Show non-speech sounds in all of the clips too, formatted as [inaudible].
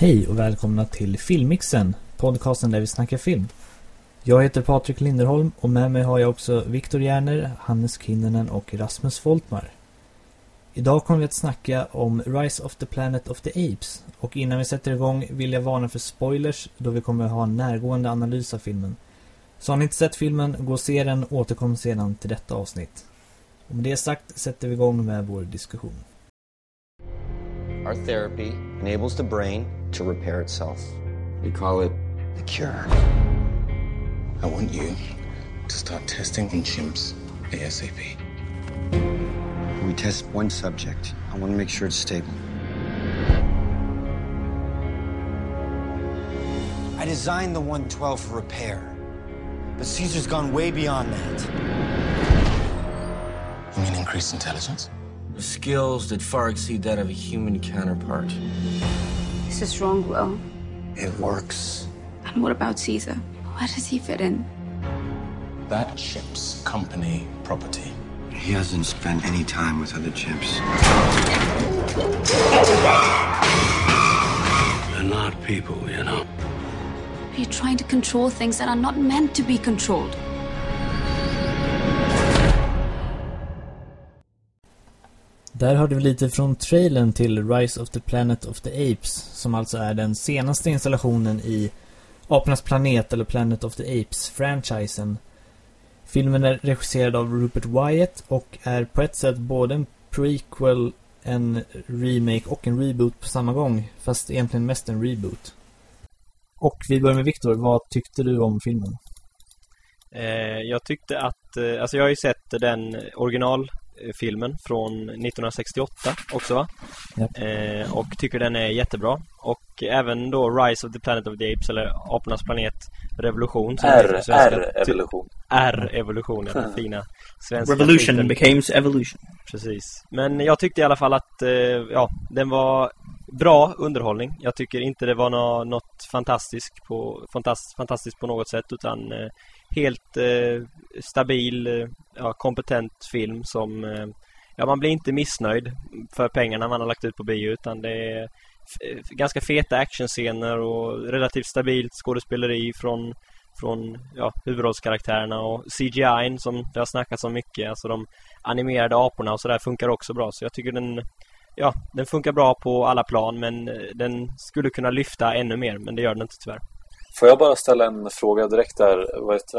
Hej och välkomna till Filmmixen, podcasten där vi snackar film. Jag heter Patrik Linderholm och med mig har jag också Viktor Järner, Hannes Kinnunen och Rasmus Foltmar. Idag kommer vi att snacka om Rise of the Planet of the Apes och innan vi sätter igång vill jag varna för spoilers då vi kommer att ha en närgående analys av filmen. Så har ni inte sett filmen, gå och se den och återkom sedan till detta avsnitt. Och med det sagt sätter vi igång med vår diskussion. Our therapy enables the brain to repair itself. We call it the cure. I want you to start testing in chimps ASAP. We test one subject. I want to make sure it's stable. I designed the 112 for repair, but Caesar's gone way beyond that. You mean increased intelligence? Skills that far exceed that of a human counterpart. This is wrong, Will. It works. And what about Caesar? Where does he fit in? That ship's company property. He hasn't spent any time with other chimps. They're not people, you know. Are you trying to control things that are not meant to be controlled? Där hörde vi lite från trailern till Rise of the Planet of the Apes som alltså är den senaste installationen i Apornas planet eller Planet of the Apes-franchisen. Filmen är regisserad av Rupert Wyatt och är på ett sätt både en prequel, en remake och en reboot på samma gång. Fast egentligen mest en reboot. Och vi börjar med Viktor. Vad tyckte du om filmen? Eh, jag tyckte att, eh, alltså jag har ju sett den original originalfilmen från 1968 också va? Japp. Eh, och tycker den är jättebra. Och även då Rise of the Planet of the Apes eller Apornas planet Revolution. som det heter R, på svenska. R-evolution. R-evolution, ja, den fina svenska Revolution titeln. becomes evolution. Precis. Men jag tyckte i alla fall att, eh, ja, den var bra underhållning. Jag tycker inte det var nå, något fantastiskt på, fantast, fantastiskt på något sätt utan eh, helt eh, stabil, ja, kompetent film som, eh, ja man blir inte missnöjd för pengarna man har lagt ut på bio utan det är eh, ganska feta actionscener och relativt stabilt skådespeleri från från ja, huvudrollskaraktärerna och CGI som det har snackats om mycket, alltså de animerade aporna och sådär funkar också bra. Så jag tycker den, ja, den funkar bra på alla plan men eh, den skulle kunna lyfta ännu mer men det gör den inte tyvärr. Får jag bara ställa en fråga direkt där?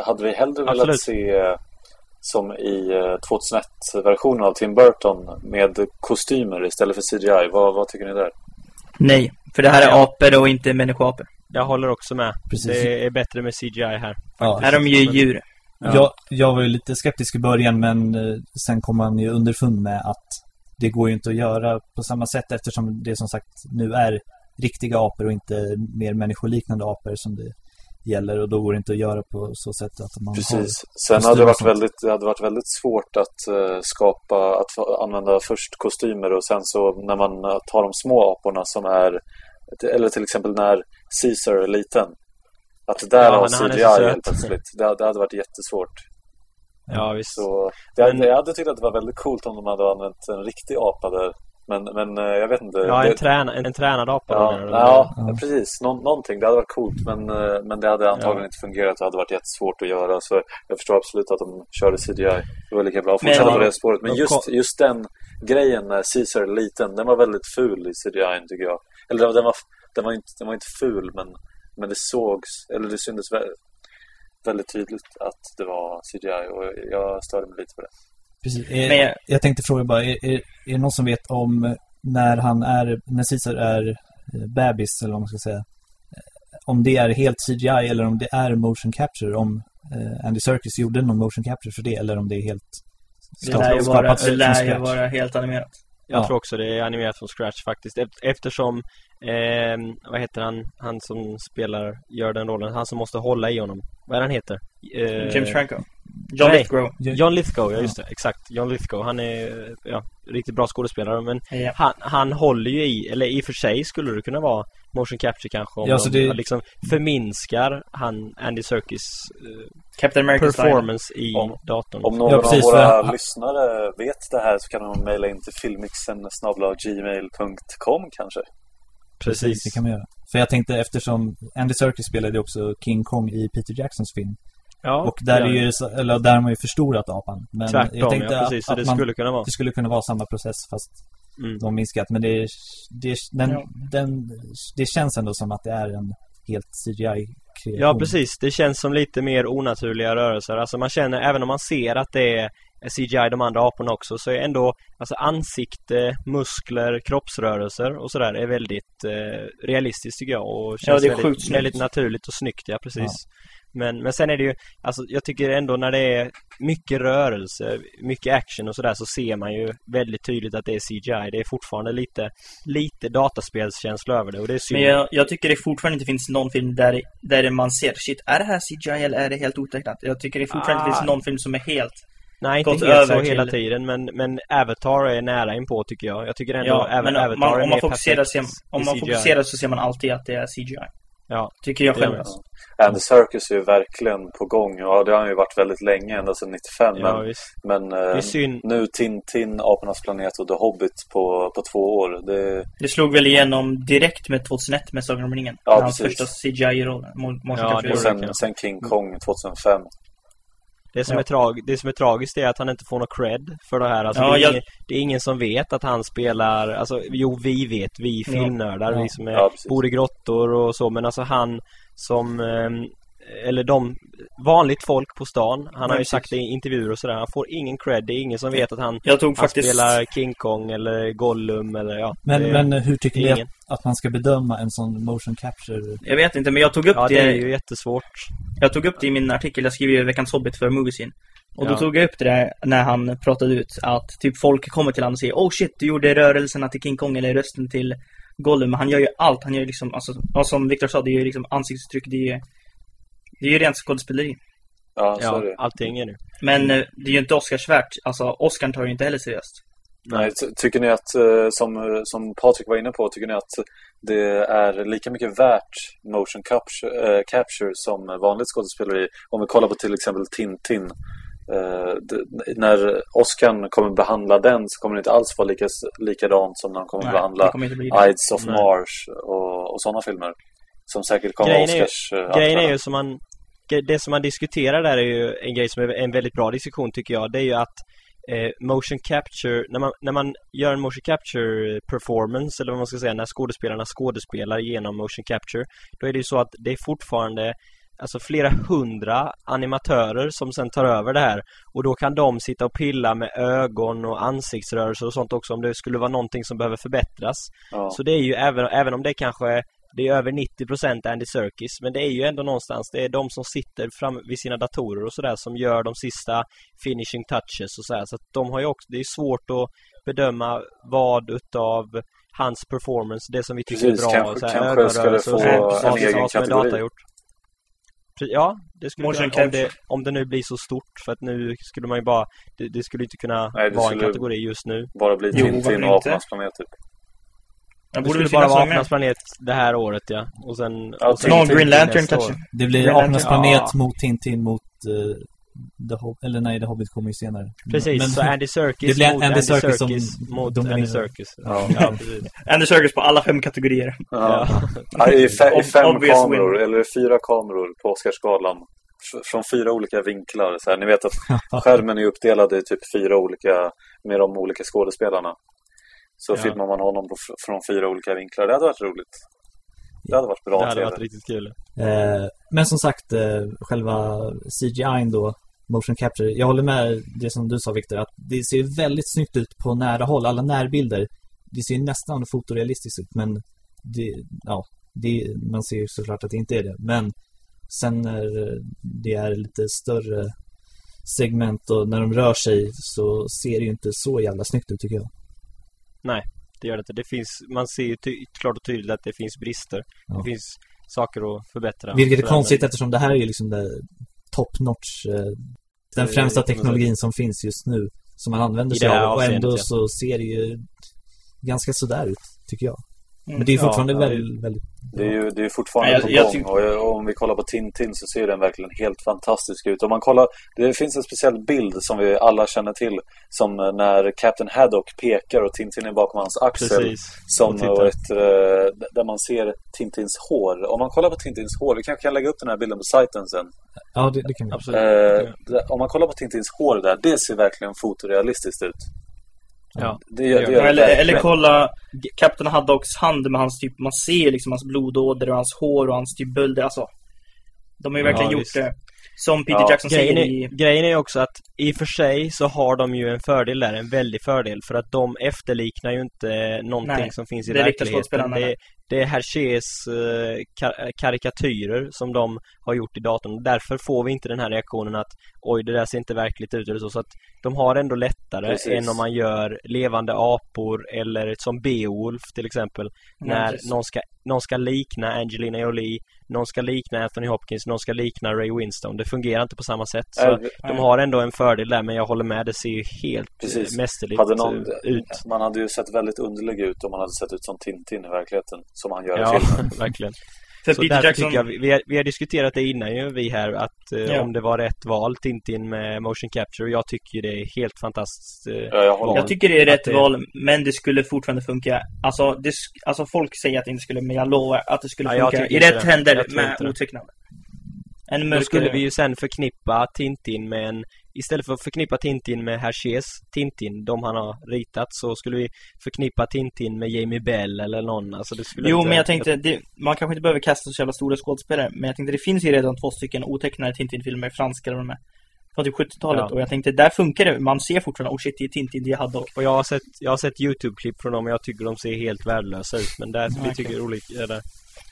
Hade vi hellre velat Absolut. se eh, som i eh, 2001-versionen av Tim Burton med kostymer istället för CGI? Vad, vad tycker ni där? Nej, för det här är Ja. apor och inte människoapor. Jag håller också med. Precis. Det är bättre med CGI här. Ja. Här är de ju djur. Jag, jag var ju lite skeptisk i början men eh, sen kom man ju underfund med att det går ju inte att göra på samma sätt eftersom det som sagt nu är riktiga apor och inte mer människoliknande apor som det gäller och då går det inte att göra på så sätt att man Precis. Sen hade det varit väldigt, det hade varit väldigt svårt att eh, skapa, att använda först kostymer och sen så när man eh, tar de små aporna som är, eller till exempel när Caesar är liten. Att där Ja, så CGI helt plötsligt. Det, det hade varit jättesvårt. Ja visst. Så det, hade- Men- Jag hade tyckt att det var väldigt coolt om de hade använt en riktig apa där. Men, men eh, jag vet inte. Ja, det, en, träna, en, en tränad apa. Ja, ja, Ja. precis. Nå, någonting. Det hade varit coolt men, eh, men det hade antagligen Ja. inte fungerat. Det hade varit jättesvårt att göra. Så jag förstår absolut att de körde CGI. Det var lika bra att fortsätta Men- på det spåret. Men just, just den grejen när Caesar är liten, den var väldigt ful i CGI tycker jag. Eller den var, den var, den var, inte, den var inte ful men, men det sågs, eller det syntes vä- väldigt tydligt att det var CGI och jag störde mig lite på det. Precis. Eh, Men jag- jag tänkte fråga bara, är, är, är det någon som vet om när han är, när Caesar är eh, bebis eller vad man ska säga, eh, om det är helt CGI eller om det är motion capture, om eh, Andy Serkis gjorde någon motion capture för det eller om det är helt Det lär ju vara, skapat det från lär ju vara helt animerat. Jag Ja. tror också det är animerat från scratch faktiskt. Eft- Eftersom, eh, vad heter han, han som spelar, gör den rollen, han som måste hålla i honom. Vad är han heter? Eh, James Franco. John nej. Lithgow. John Lithgow, ja just det, exakt. John Lithgow, han är ja, riktigt bra skådespelare men Ja. han, han håller ju i, eller i och för sig skulle det kunna vara motion capture kanske om Ja, så de det- liksom förminskar han, Andy Serkis eh, Captain America performance i Om- datorn. Om någon Ja, precis, av våra för- lyssnare vet det här så kan de mejla in till filmmixen gmail.com kanske. Precis, det kan man göra. För jag tänkte eftersom Andy Serkis spelade också King Kong i Peter Jacksons film. Ja, och där är ju, eller där har man ju förstorat apan. Men Tvärtom, jag tänkte ja, precis. Så att, det att man, skulle kunna vara. det skulle kunna vara samma process fast Mm. de minskat. Men det, det, den, Ja. den, det känns ändå som att det är en helt CGI-kreation. Ja, precis. Det känns som lite mer onaturliga rörelser. Alltså man känner, även om man ser att det är CGI de andra aporna också, så är ändå alltså ansikte, muskler, kroppsrörelser och sådär är väldigt eh, realistiskt tycker jag och känns det är väldigt, väldigt naturligt och snyggt, ja precis. Men, men sen är det ju, alltså jag tycker ändå när det är mycket rörelse, mycket action och sådär så ser man ju väldigt tydligt att det är CGI. Det är fortfarande lite, lite dataspelskänsla över det och det är synd. Men jag, jag tycker det fortfarande inte finns någon film där, där man ser shit, är det här CGI eller är det helt otecknat? Jag tycker det fortfarande Ah. finns någon film som är helt Nej, inte gått helt så över hela till- tiden, men, men Avatar är nära inpå tycker jag. Jag tycker ändå Ja, även Avatar man, är om man fokuserar, perfekt ser, om man fokuserar så ser man alltid att det är CGI. Ja, Tycker jag själv. alltså. Andy Serkis är ju verkligen på gång. Ja, det har han ju varit väldigt länge, ända sedan 95. ja men visst. men eh, nu Tintin, Apornas planet och The Hobbit på, på två år. Det, Det slog väl igenom direkt med 2001 med Sagan om ringen. Ja, Hans precis. första CGI-roll. Ja, och sen, sen King Kong 2005. Det som, Ja. är trag, det som är tragiskt är att han inte får någon cred för det här. Alltså, Ja, det, är jag- ingen, det är ingen som vet att han spelar, alltså jo vi vet, vi filmnördar, Ja. vi som är, bor i grottor och så, men alltså han som, ehm, eller de, vanligt folk på stan, han har Ja, ju precis. sagt det i intervjuer och sådär, han får ingen cred, det är ingen som vet att han, Jag tog han faktiskt... spelar King Kong eller Gollum eller ja. Men, det, men hur tycker ni ingen. att, att man ska bedöma en sån motion capture? Jag vet inte, men jag tog upp ja, det, det är ju jättesvårt. jag tog upp det i min artikel. Jag skrev ju Veckans Hobbit för Moviescene. Och då Ja. tog jag upp det där när han pratade ut att typ folk kommer till honom och säger Oh shit, du gjorde rörelserna till King Kong eller rösten till Gollum. Han gör ju allt. Han gör ju liksom, alltså, ja, som Victor sa, det är ju liksom ansiktsuttryck. Det är ju, det är ju rent skådespeleri. Ja, så är det. allting är nu. Men eh, det är ju inte Oscarsvärt. Alltså, Oscar tar ju inte heller seriöst. Nej, ty- tycker ni att, eh, som, eh, som Patrik var inne på, tycker ni att det är lika mycket värt motion capture, eh, capture som vanligt skådespeleri? Om vi kollar på till exempel Tintin. Det, när Oscar kommer behandla den så kommer det inte alls vara lika, likadant som när han kommer Nej, behandla det kommer det. Ides of Nej. Mars och, och sådana filmer. Som säkert kommer Grejen är ju- Oscars Grejen är ju som man Det som man diskuterar där är ju en grej som är en väldigt bra diskussion tycker jag. Det är ju att eh, motion capture, när man, när man gör en motion capture performance eller vad man ska säga, när skådespelarna skådespelar genom motion capture, då är det ju så att det är fortfarande alltså flera hundra animatörer som sen tar över det här och då kan de sitta och pilla med ögon och ansiktsrörelser och sånt också om det skulle vara någonting som behöver förbättras. Ja. Så det är ju även, även om det kanske det är över 90% Andy Serkis men det är ju ändå någonstans det är de som sitter fram vid sina datorer och sådär som gör de sista finishing touches och sådär så att de har ju också, det är svårt att bedöma vad utav hans performance, det som vi tycker Precis, är bra kanske- så här, kanske det ögonrörelser och få sånt, en som- egen kategori. Ja, det skulle kunna, om, det, om det nu blir så stort för att nu skulle man ju bara det, det skulle inte kunna Nej, det vara skulle- en kategori just nu. Bara bli Tintin och? Apornas planet typ. Det Det borde skulle väl bara vara. Apornas planet det här året ja. Och sen... Ja, och sen Någon Green Lantern kanske. år. Det blir Apornas planet ja. mot Tintin mot uh, The Hobbit. Eller nej, The Hobbit kommer ju senare. Precis, Men- så Andy Serkis det blir mot Andy Andy Serkis Serkis, som mot. Andy Serkis. Ja. [laughs] ja. Andy Serkis på alla fem kategorier. Ja. Ja. I, fe, I fem obvious kameror, win. eller i fyra kameror på Oscarsgalan. Från fyra olika vinklar. Så här, ni vet att [laughs] skärmen är uppdelad i typ fyra olika, med de olika skådespelarna. Så Ja. filmar man honom på, från fyra olika vinklar. Det hade varit roligt. Det hade varit bra Det hade TV. varit riktigt kul. Eh, men som sagt, eh, själva CGI då, motion capture. Jag håller med det som du sa Victor, att det ser väldigt snyggt ut på nära håll. Alla närbilder, det ser nästan fotorealistiskt ut, men det, ja, det, man ser ju såklart att det inte är det. Men sen när det är lite större segment och när de rör sig så ser det ju inte så jävla snyggt ut tycker jag. Nej, det gör det inte. Det finns, man ser ju klart och tydligt att det finns brister. Ja. Det finns saker att förbättra. Vilket är konstigt eftersom det här är ju liksom det top notch eh, den Det- främsta teknologin som finns just nu som man använder sig av och ändå så ser det ju ganska sådär ut tycker jag. Men det är fortfarande Ja, väldigt, väldigt... Det är ju det är fortfarande Nej, på jag- jag gång och jag- och om vi kollar på Tintin så ser den verkligen helt fantastisk ut. Om man kollar, det finns en speciell bild som vi alla känner till som eh, när Captain Haddock pekar och Tintin är bakom hans axel. Precis. Som ett, eh, där man ser Tintins hår. Om man kollar på Tintins hår, vi kanske kan lägga upp den här bilden på sajten sen. Ja, det, det kan vi. Absolut. Eh, om man kollar på Tintins hår där, det ser verkligen fotorealistiskt ut. Ja. Det, gör- det gör det Eller, eller verkligen. kolla Kapten Haddocks hand med hans typ, man ser liksom hans blodåder och hans hår och hans typ bölder, alltså. De har ju Ja, verkligen gjort visst. det. Som Peter Ja, Jackson Grejen säger är, i... grejen är också att i och för sig så har de ju en fördel där, en väldig fördel. För att de efterliknar ju inte någonting Nej, som finns i det verkligheten. Det. Det är Hergés eh, ka- karikatyrer som de har gjort i datorn. Därför får vi inte den här reaktionen att oj, det där ser inte verkligt ut eller så. Så att de har ändå lättare Precis. än om man gör levande apor eller som Beowulf till exempel. När precis. någon ska, någon ska likna Angelina Jolie, någon ska likna Anthony Hopkins, någon ska likna Ray Winston. Det fungerar inte på samma sätt. Så Eh, de har ändå en fördel där, men jag håller med. Det ser ju helt Precis. eh, mästerligt Hade någon, eh, ut. Man hade ju sett väldigt underlig ut om man hade sett ut som Tintin i verkligheten. Som han gör i Ja, filmen. [laughs] verkligen. För Så Peter därför Jackson... tycker jag, vi, har, vi har diskuterat det innan ju, vi här, att eh, Ja. om det var rätt val, Tintin med motion capture. Jag tycker det är helt fantastiskt. Eh, Ja, jag val. Jag tycker det är rätt det- val, men det skulle fortfarande funka. Alltså, det, sk- alltså folk säger att det inte skulle, men jag lovar att det skulle funka i rätt det. händer med. En Då skulle vi ju sen förknippa Tintin med en Istället för att förknippa Tintin med Hergés Tintin, de han har ritat, så skulle vi förknippa Tintin med Jamie Bell eller någon. Alltså det skulle Jo, inte, men jag tänkte, det, man kanske inte behöver kasta så jävla stora skådespelare, men jag tänkte det finns ju redan två stycken otecknade Tintin-filmer, franska eller vad de är, från typ 70-talet. Ja. Och jag tänkte, där funkar det. Man ser fortfarande, oh shit, det är Tintin, det är Haddock. Och jag har sett, jag har sett Youtube-klipp från dem och jag tycker de ser helt värdelösa ut. Men där, vi okej. tycker olika, eller,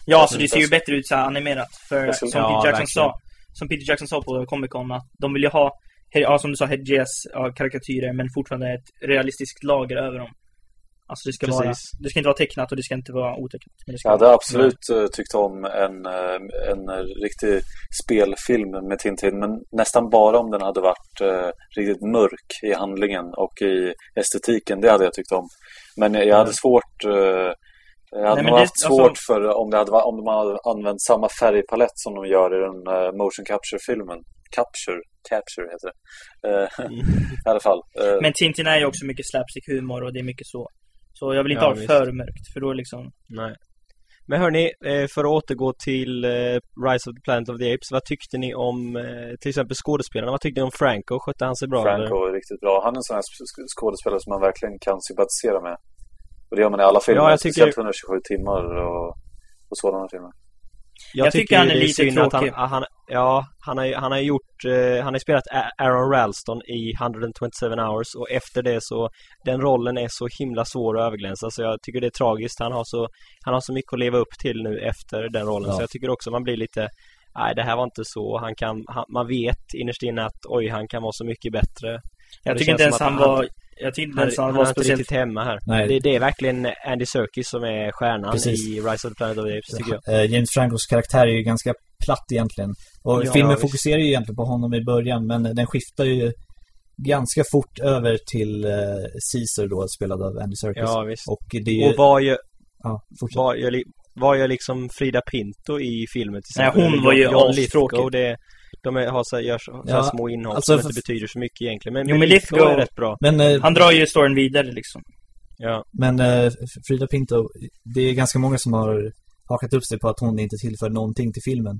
Ja, så Mm, det ser ju bättre ut så här animerat. För som Ja, Peter Jackson verkligen. sa, som Peter Jackson sa på Comic Con att de vill ju ha, ja som du sa, Hedges ja, karikatyrer men fortfarande ett realistiskt lager över dem. Alltså det ska vara, det ska inte vara tecknat och det ska inte vara otecknat. Men det ska Jag hade vara, absolut eh, tyckt om en, eh, en eh, riktig spelfilm med Tintin. Men nästan bara om den hade varit eh, riktigt mörk i handlingen och i estetiken. Det hade jag tyckt om. Men jag, hade svårt... Eh, jag hade Nej, nog det- haft svårt alltså- för om, det hade, om de hade använt samma färgpalett som de gör i den eh, motion capture-filmen. Capture, capture heter det. Eh, [laughs] I alla fall. Eh, men Tintin är ju också mycket slapstick-humor och det är mycket så. Så jag vill inte Ja, ha det för mörkt, för då liksom... nej. Men hörni, eh, för att återgå till Rise of the Planet of the Apes. Vad tyckte ni om till exempel skådespelarna? Vad tyckte ni om Franco? Skötte han sig bra? Franco eller? är riktigt bra. Han är en sån här sk- skådespelare som man verkligen kan sympatisera med. Och det gör man i alla filmer, Ja, jag tycker- speciellt 127 timmar och, och sådana filmer. Jag, Jag tycker han är lite synd att tråkig. Han, han, ja, han har, han har gjort, eh, han har spelat Aaron Ralston i 127 hours och efter det så, den rollen är så himla svår att överglänsa så jag tycker det är tragiskt. Han har så, han har så mycket att leva upp till nu efter den rollen Ja. så jag tycker också man blir lite Nej, det här var inte så. Han kan, han, man vet innerst inne att oj, han kan vara så mycket bättre. Jag tycker inte ens han han- var... Jag tycker inte Han, han han var inte speciellt... riktigt hemma här. Nej. Det, det är verkligen Andy Serkis som är stjärnan Precis. i Rise of the Planet of the Apes, tycker jag. Eh, James Francos karaktär är ju ganska platt egentligen. Och Ja, filmen visst. fokuserar ju egentligen på honom i början, men den skiftar ju ganska fort över till eh, Caesar då, spelad av Andy Serkis. Ja, visst. Och det är ju... Och vad gör, Ja, fortsätt. Gör, li- vad gör liksom Frida Pinto i filmen till Nej, exempel? hon Eller var ju astråkig. Lithgow, det, de är, har så, gör så, Ja, små inhopp alltså, som inte betyder så mycket egentligen. Men, Jo, men Lithgow- är rätt bra. Men, eh, Han drar ju storyn vidare liksom. Ja, men eh, Frida Pinto, det är ganska många som har hakat upp sig på att hon inte tillför någonting till filmen.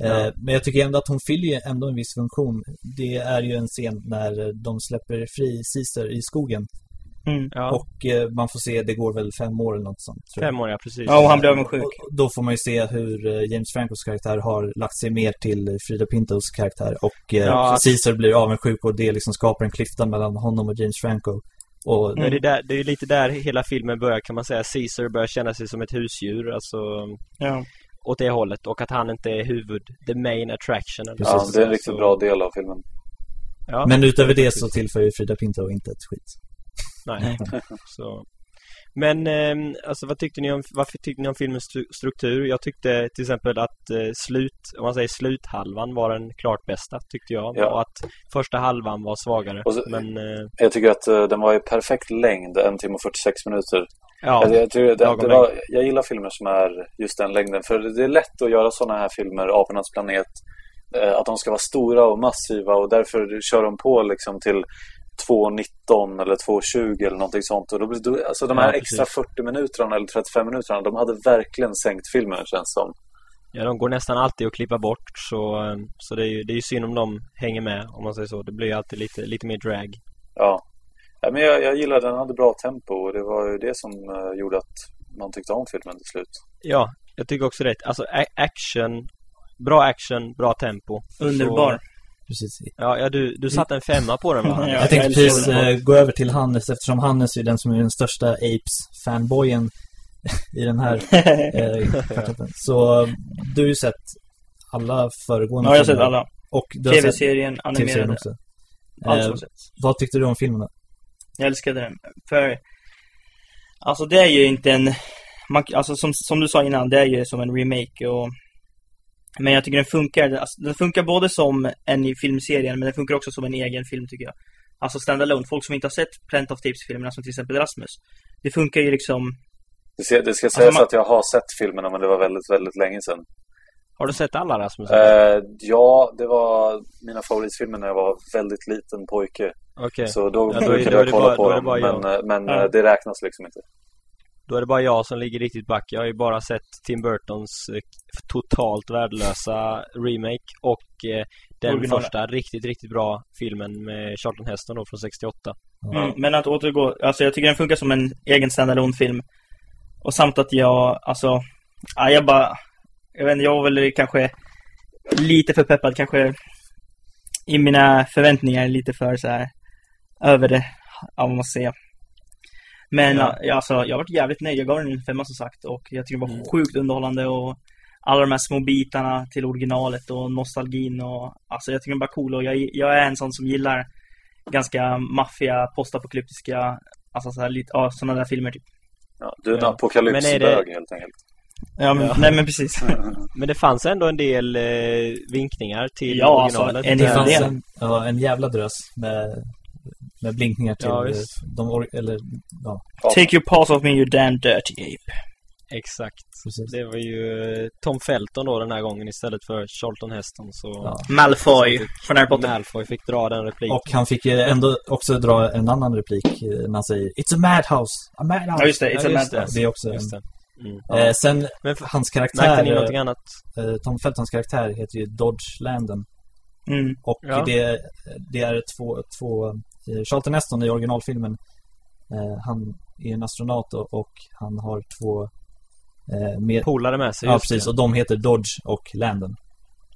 Eh, Ja. Men jag tycker ändå att hon fyller ändå en viss funktion. Det är ju en scen när de släpper fri Caesar i skogen. Mm. ja. Och eh, man får se, det går väl fem år eller något sånt. tror jag. fem år, ja precis. Ja, och han blir avundsjuk. Och då får man ju se hur eh, James Francos karaktär har lagt sig mer till Frida Pintos karaktär. Och eh, Ja, att- Caesar blir avundsjuk och det liksom skapar en klyfta mellan honom och James Franco. Och Men det, är där, det är lite där hela filmen börjar kan man säga. Caesar börjar känna sig som ett husdjur, alltså Ja. åt det hållet. Och att han inte är huvud, the main attraction. Eller Ja, det är en riktigt Så- bra del av filmen. Ja, Men utöver det så tillför ju Frida Pinto inte ett skit. Nej. [laughs] så. Men ehm, alltså vad tyckte ni om, varför tyckte ni om filmens stru- struktur? Jag tyckte till exempel att eh, slut, om man säger sluthalvan var den klart bästa tyckte jag. Ja. Och att första halvan var svagare. Så- Men eh, Jag tycker att eh, den var i perfekt längd, en timme och 46 minuter. Ja, Alltså, jag, tror det, det var, jag gillar filmer som är just den längden. För det är lätt att göra sådana här filmer, Apornas planet, att de ska vara stora och massiva och därför kör de på liksom till 2.19 eller 2.20 eller någonting sånt. Och då, blir- då, alltså de här Ja, extra precis. 40 minuterna eller 35 minuterna, de hade verkligen sänkt filmen känns som. Ja, de går nästan alltid att klippa bort så, eh, så det, är ju, det är ju synd om de hänger med om man säger så. Det blir ju alltid lite, lite mer drag. Ja. ja men jag, jag gillar den, hade bra tempo och det var ju det som eh, gjorde att man tyckte om filmen till slut. Ja, jag tycker också det. Alltså action, bra action, bra tempo. Underbar. Så, Precis. ja, ja, du, du satte en femma på den va? [laughs] Ja. Jag tänkte precis eh, gå över till Hannes eftersom Hannes är den som är den största Apes-fanboyen [laughs] i den här [laughs] eh, kvartetten. Så du har ju sett alla föregående Ja, jag har sett filmer. alla. Och TV-serien, TV-serien animerade. också. Allt Eh, som jag sett. vad tyckte du om filmerna? Jag älskade den. För, alltså det är ju inte en, man, alltså som, som du sa innan, det är ju som en remake och men jag tycker den funkar, alltså, den funkar både som en i filmserien men den funkar också som en egen film tycker jag. Alltså standalone, folk som inte har sett Planet of Tapes-filmerna som till exempel Rasmus. Det funkar ju liksom, Det ska, det ska sägas man- att jag har sett filmerna men det var väldigt, väldigt länge sedan. Har du sett alla Rasmus? Eh, ja, det var mina favoritfilmer när jag var väldigt liten pojke. Okej, Så då Ja, då då jag kolla bara- på dem. Men, eh, men Ja. eh, det räknas liksom inte. Då är det bara jag som ligger riktigt back. Jag har ju bara sett Tim Burtons eh, totalt värdelösa remake och eh, den Originala. första riktigt, riktigt bra filmen med Charlton Heston då från 68. mm, men att återgå, alltså jag tycker den funkar som en egen standalone film. Och samt att jag, alltså, ja, jag bara, jag vet inte, jag var väl kanske lite för peppad, kanske i mina förväntningar lite för så här över det, ja, vad man säger. Men Ja. ja. alltså, jag har varit jävligt nöjd. Jag gav den en femma som sagt och jag tycker det var Mm. sjukt underhållande och alla de här små bitarna till originalet och nostalgin och alltså jag tycker den var cool och jag, jag är en sån som gillar ganska maffiga, postapokalyptiska, alltså så här lite, ja, sådana där filmer typ. Ja, du är en Ja. apokalypsbög Men är det- helt enkelt. Ja, men, Ja. nej men precis. [laughs] Men det fanns ändå en del eh, vinkningar till Ja, alltså, originalet. en Det fanns en, ja, en jävla drös med, med blinkningar till Ja, eh, de, eller ja, Take your paws off me you damn dirty ape. Exakt. precis. Det var ju eh, Tom Felton då den här gången istället för Charlton Heston. Så Ja. Malfoy från Harry Potter. Malfoy fick dra den repliken. Och han fick ju ändå också dra en annan replik eh, när han säger It's a madhouse! A madhouse! Ja just det, Ja, it's a just madhouse. Det är också Just en, det. Mm. eh, Sen, Men för, hans märkte karaktär, ni någonting annat? eh, Tom Feltons karaktär heter ju Dodge Landen. Mm. Och Ja. det, det är två, två eh, Charlton Heston i originalfilmen eh, Han är en astronaut och, och han har två eh, med, Polare med sig. Ja precis, det. och de heter Dodge och Landen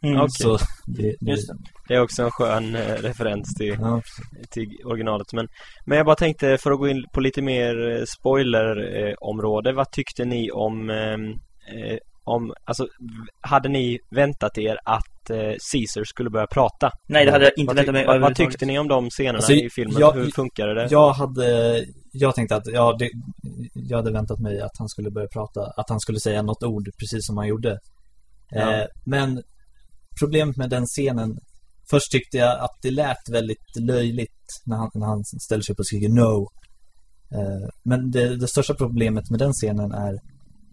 Mm. Okej. Så det, det, Just det. Det är också en skön eh, referens till, Ja, till originalet. Men, men jag bara tänkte för att gå in på lite mer eh, spoiler-område. Vad tyckte ni om, ehm, eh, om alltså, hade ni väntat er att eh, Caesar skulle börja prata? Nej, det hade jag inte vad, väntat mig vad, vad tyckte ni om de scenerna Alltså, i filmen? jag- Hur funkade det? Jag hade, jag tänkte att, ja, det, jag hade väntat mig att han skulle börja prata, att han skulle säga något ord precis som han gjorde. Ja. Eh, men problemet med den scenen, först tyckte jag att det lät väldigt löjligt när han, när han ställer sig upp och skriker no. Eh, men det, det största problemet med den scenen är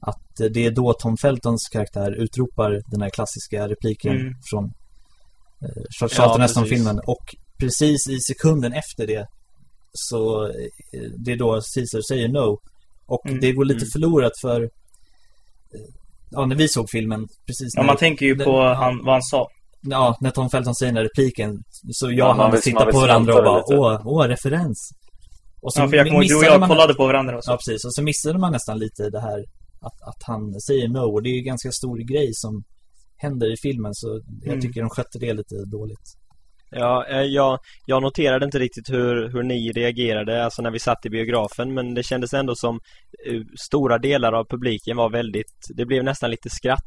att det är då Tom Feltons karaktär utropar den här klassiska repliken Mm. från eh, Charlton Ja, Heston-filmen och precis i sekunden efter det så eh, det är då Caesar säger no. Och Mm. det går lite Mm. förlorat för eh, Ja, när vi såg filmen precis Ja, när, man tänker ju det- på han, vad han sa. Ja, när Tom Felton säger den här repliken Så jag Ja, och han vill- tittar vill på varandra och bara åh, åh, referens. Och Ja, för jag kommer du och jag man- kollade på varandra och så. Ja, precis. Och så missade man nästan lite det här att, att han säger no. Och det är ju en ganska stor grej som händer i filmen. Så jag Mm. tycker de skötte det lite dåligt. Ja, eh, jag, jag noterade inte riktigt hur, hur ni reagerade, alltså när vi satt i biografen, men det kändes ändå som eh, stora delar av publiken var väldigt, det blev nästan lite skratt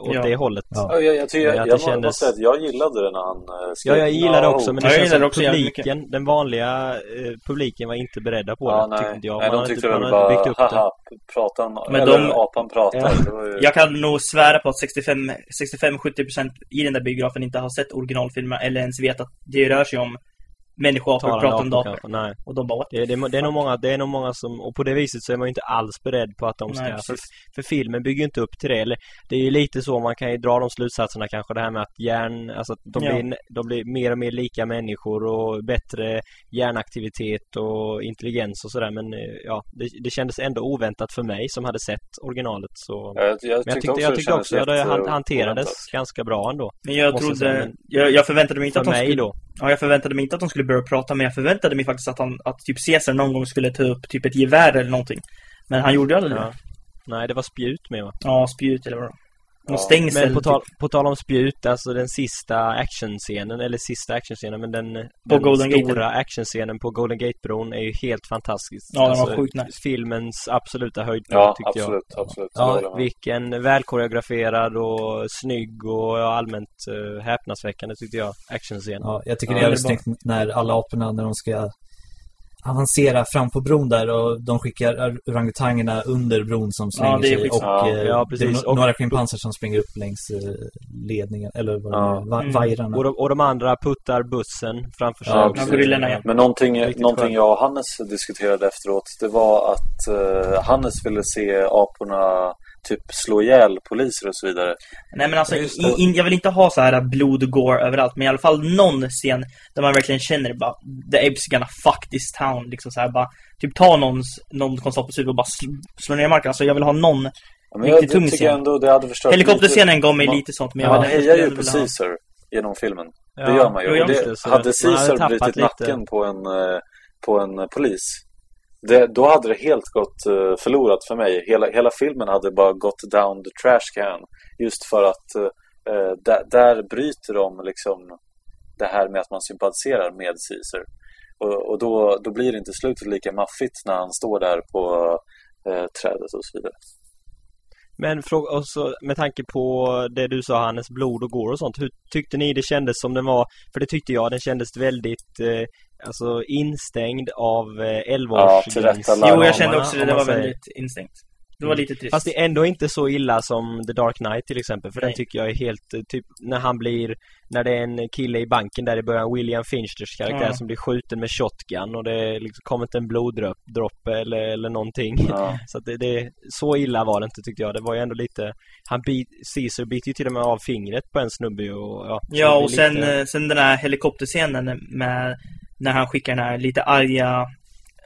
åt Ja. det hållet. Ja. Ja, jag, jag, tycker, Ja, jag, jag det må- kändes- måste säga att jag gillade det när han uh, Ja, jag gillar det också, men det jag känns gillar som det publiken, den vanliga eh, publiken var inte beredda på Ja, det, tyckte nej. inte jag. nej, de tyckte inte, inte bara, byggt upp det. haha, pratan, Men eller de- apan pratar. Ja. Det ju, Jag kan nog svära på att 65 65-70% i den där biografen inte har sett originalfilmer eller ens vet att det rör sig om människoapor Talande pratande apor apor. kanske. Nej. Och de bara what? Det, det, det, är nog många, det är nog många som, och på det viset så är man ju inte alls beredd på att de ska, Nej, för, för filmen bygger ju inte upp till det. Eller, det är ju lite så, man kan ju dra de slutsatserna kanske, det här med att hjärn, alltså att de, Ja. blir, de blir mer och mer lika människor och bättre hjärnaktivitet och intelligens och sådär. Men eh, ja, det, det kändes ändå oväntat för mig som hade sett originalet. Så. Jag, jag Men jag tyckte, jag tyckte också att det han- hanterades ganska bra ändå. Men jag trodde, säga, men- jag, jag förväntade mig inte För att de mig skulle, då. Ja, jag förväntade mig inte att de skulle börja prata, men jag förväntade mig faktiskt att han, att typ Caesar någon gång skulle ta upp typ ett gevär eller någonting. Men han gjorde aldrig Ja. det. Nej, det var spjut med va? Ja, spjut eller vad det var. Ja, stängsel. Men på tal, typ. på tal om spjut, alltså den sista actionscenen, eller sista actionscenen, men den, På den Golden stora actionscenen på Golden Gate-bron är ju helt fantastisk. Ja, den var Alltså, sjukt nice. Filmens absoluta höjdpunkt Ja, tyckte absolut, absolut. Ja, jag med. jag. Vilken välkoreograferad och snygg och ja, allmänt uh, häpnadsväckande tyckte jag, actionscen. Ja, jag tycker Ja, det är jävligt snyggt när alla aporna, när de ska avancera fram på bron där och de skickar orangutangerna under bron som slänger Ja, det är sig skitsnyggt. och Ja. eh, Ja, det är några schimpanser som springer upp längs eh, ledningen eller vad Ja. va- Mm. vajrarna. Och, de, och de andra puttar bussen framför sig. Ja, också. Ja. Men någonting, någonting jag och Hannes diskuterade efteråt Det var att eh, Hannes ville se aporna typ slå ihjäl poliser och så vidare Nej men alltså, Just i, in, jag vill inte ha så här blod och gore överallt, men i alla fall någon scen där man verkligen känner bara The apes gonna fuck this town, liksom så här bara Typ ta någons, någon konstapels huvud och bara sl, slå ner i marken, alltså jag vill ha någon ja, men Riktigt tung tycker jag scen. ändå det hade förstört Helikopterscenen lite. gav mig Man- lite sånt, men jag Man hejar ju på Caesar genom filmen Ja, Det gör man ju jo, det, det, så Hade hade Caesar tappat brutit lite. nacken på en, eh, på en polis det, Då hade det helt gått eh, förlorat för mig hela, hela filmen hade bara gått down the trash can Just för att eh, eh, där, där bryter de liksom det här med att man sympatiserar med Caesar. Och, och då, då blir inte slutet lika maffigt när han står där på eh, trädet och så vidare. Men fråga, och så, med tanke på det du sa Hannes, blod och går och sånt. Hur tyckte ni det kändes som den var? För det tyckte jag, den kändes väldigt eh, alltså instängd av eh, 11 Ja. Jo, jag kände också det, det var väldigt instängt Det var Mm. lite trist Fast det är ändå inte så illa som The Dark Knight till exempel. För Nej. den tycker jag är helt, eh, typ när han blir, när det är en kille i banken där i början, William Finchters karaktär Ja. som blir skjuten med shotgun och det liksom kommer inte en bloddroppe eller, eller någonting. Ja. [laughs] Så att det, det, så illa var det inte tyckte jag. Det var ju ändå lite, han bit, Caesar biter ju till och med av fingret på en snubbe och ja. Ja, och sen, lite- eh, sen den här helikopterscenen med när han skickar den här lite arga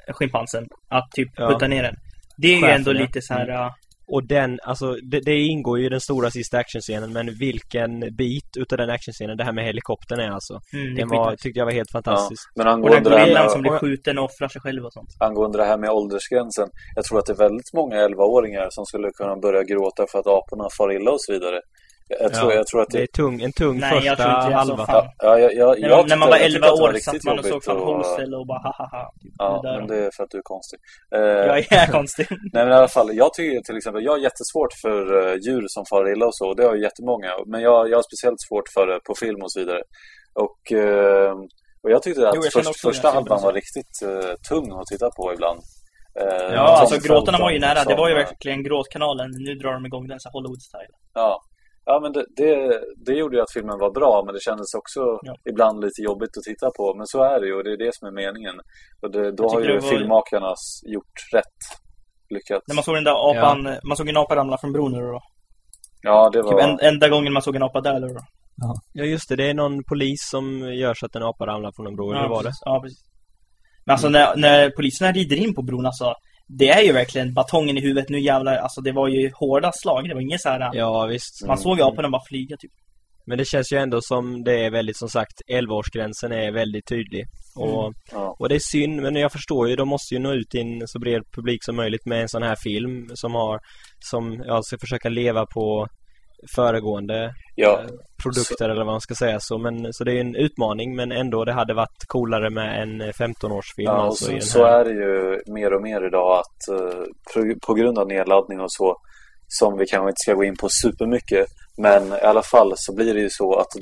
schimpansen att typ Ja. putta ner den. Det är ju Chefen, ändå ja. lite så här. äh, Och den, alltså det, det ingår ju i den stora sista actionscenen men vilken bit utav den actionscenen det här med helikoptern är alltså. Mm, Den var, tyckte jag var helt Ja. fantastisk. Men Och den angående här gorillan med, som blir och- skjuten och offrar sig själv och sånt. angående det här med åldersgränsen. Jag tror att det är väldigt många 11-åringar som skulle kunna börja gråta för att aporna far illa och så vidare. Jag, tror, Ja, jag tror att Det det... är tung, en tung Nej, första jag tror inte det. Alltså, halva. fan. Ja, jag, jag, När, jag man- när man var jag 11 tyckte att det var år satt man och såg Van och- Holstel och bara ha ha ha. Typ, Ja, det men det är för att du är konstig. Eh, Jag är konstig. [laughs] Nej men i alla fall, jag tycker till exempel, jag har jättesvårt för uh, djur som far illa och så, och det har ju jättemånga. Men jag, jag har speciellt svårt för det på film och så vidare. Och, eh, och jag tyckte att Jo, jag först, första halvan var riktigt eh, tung att titta på ibland. Eh, Ja, alltså gråtarna var ju nära. Det som, var ju eh, verkligen gråtkanalen. Nu drar de igång den så Hollywood-style. Ja, ja men det, det, det gjorde ju att filmen var bra, men det kändes också Ja. ibland lite jobbigt att titta på. Men så är det ju, och det är det som är meningen. Och det, då har ju var- filmmakarna gjort rätt. Lyckats. När man såg den där apan, man såg en apa ramla från bron eller då. Ja, det var... Typ en, enda gången man såg en apa där eller då. Ja just det, det är någon polis som gör så att en apa ramlar från en bro, eller var det? Ja, precis. Men alltså när, när poliserna rider in på bron alltså. Det är ju verkligen batongen i huvudet. Nu jävlar, alltså det var ju hårda slag. Det var inget så här. Ja visst. Man såg ju aporna bara flyga typ. Men det känns ju ändå som det är väldigt, som sagt, 11-årsgränsen är väldigt tydlig. Och, Mm. Ja. och det är synd, men jag förstår ju, de måste ju nå ut till en så bred publik som möjligt med en sån här film som har, som, ja, ska försöka leva på föregående Ja, eh, produkter eller vad man ska säga så, men, så det är en utmaning men ändå det hade varit coolare med en 15-årsfilm Ja, och alltså så, så är det ju mer och mer idag att eh, på, grund av nedladdning och så som vi kanske inte ska gå in på supermycket men i alla fall så blir det ju så att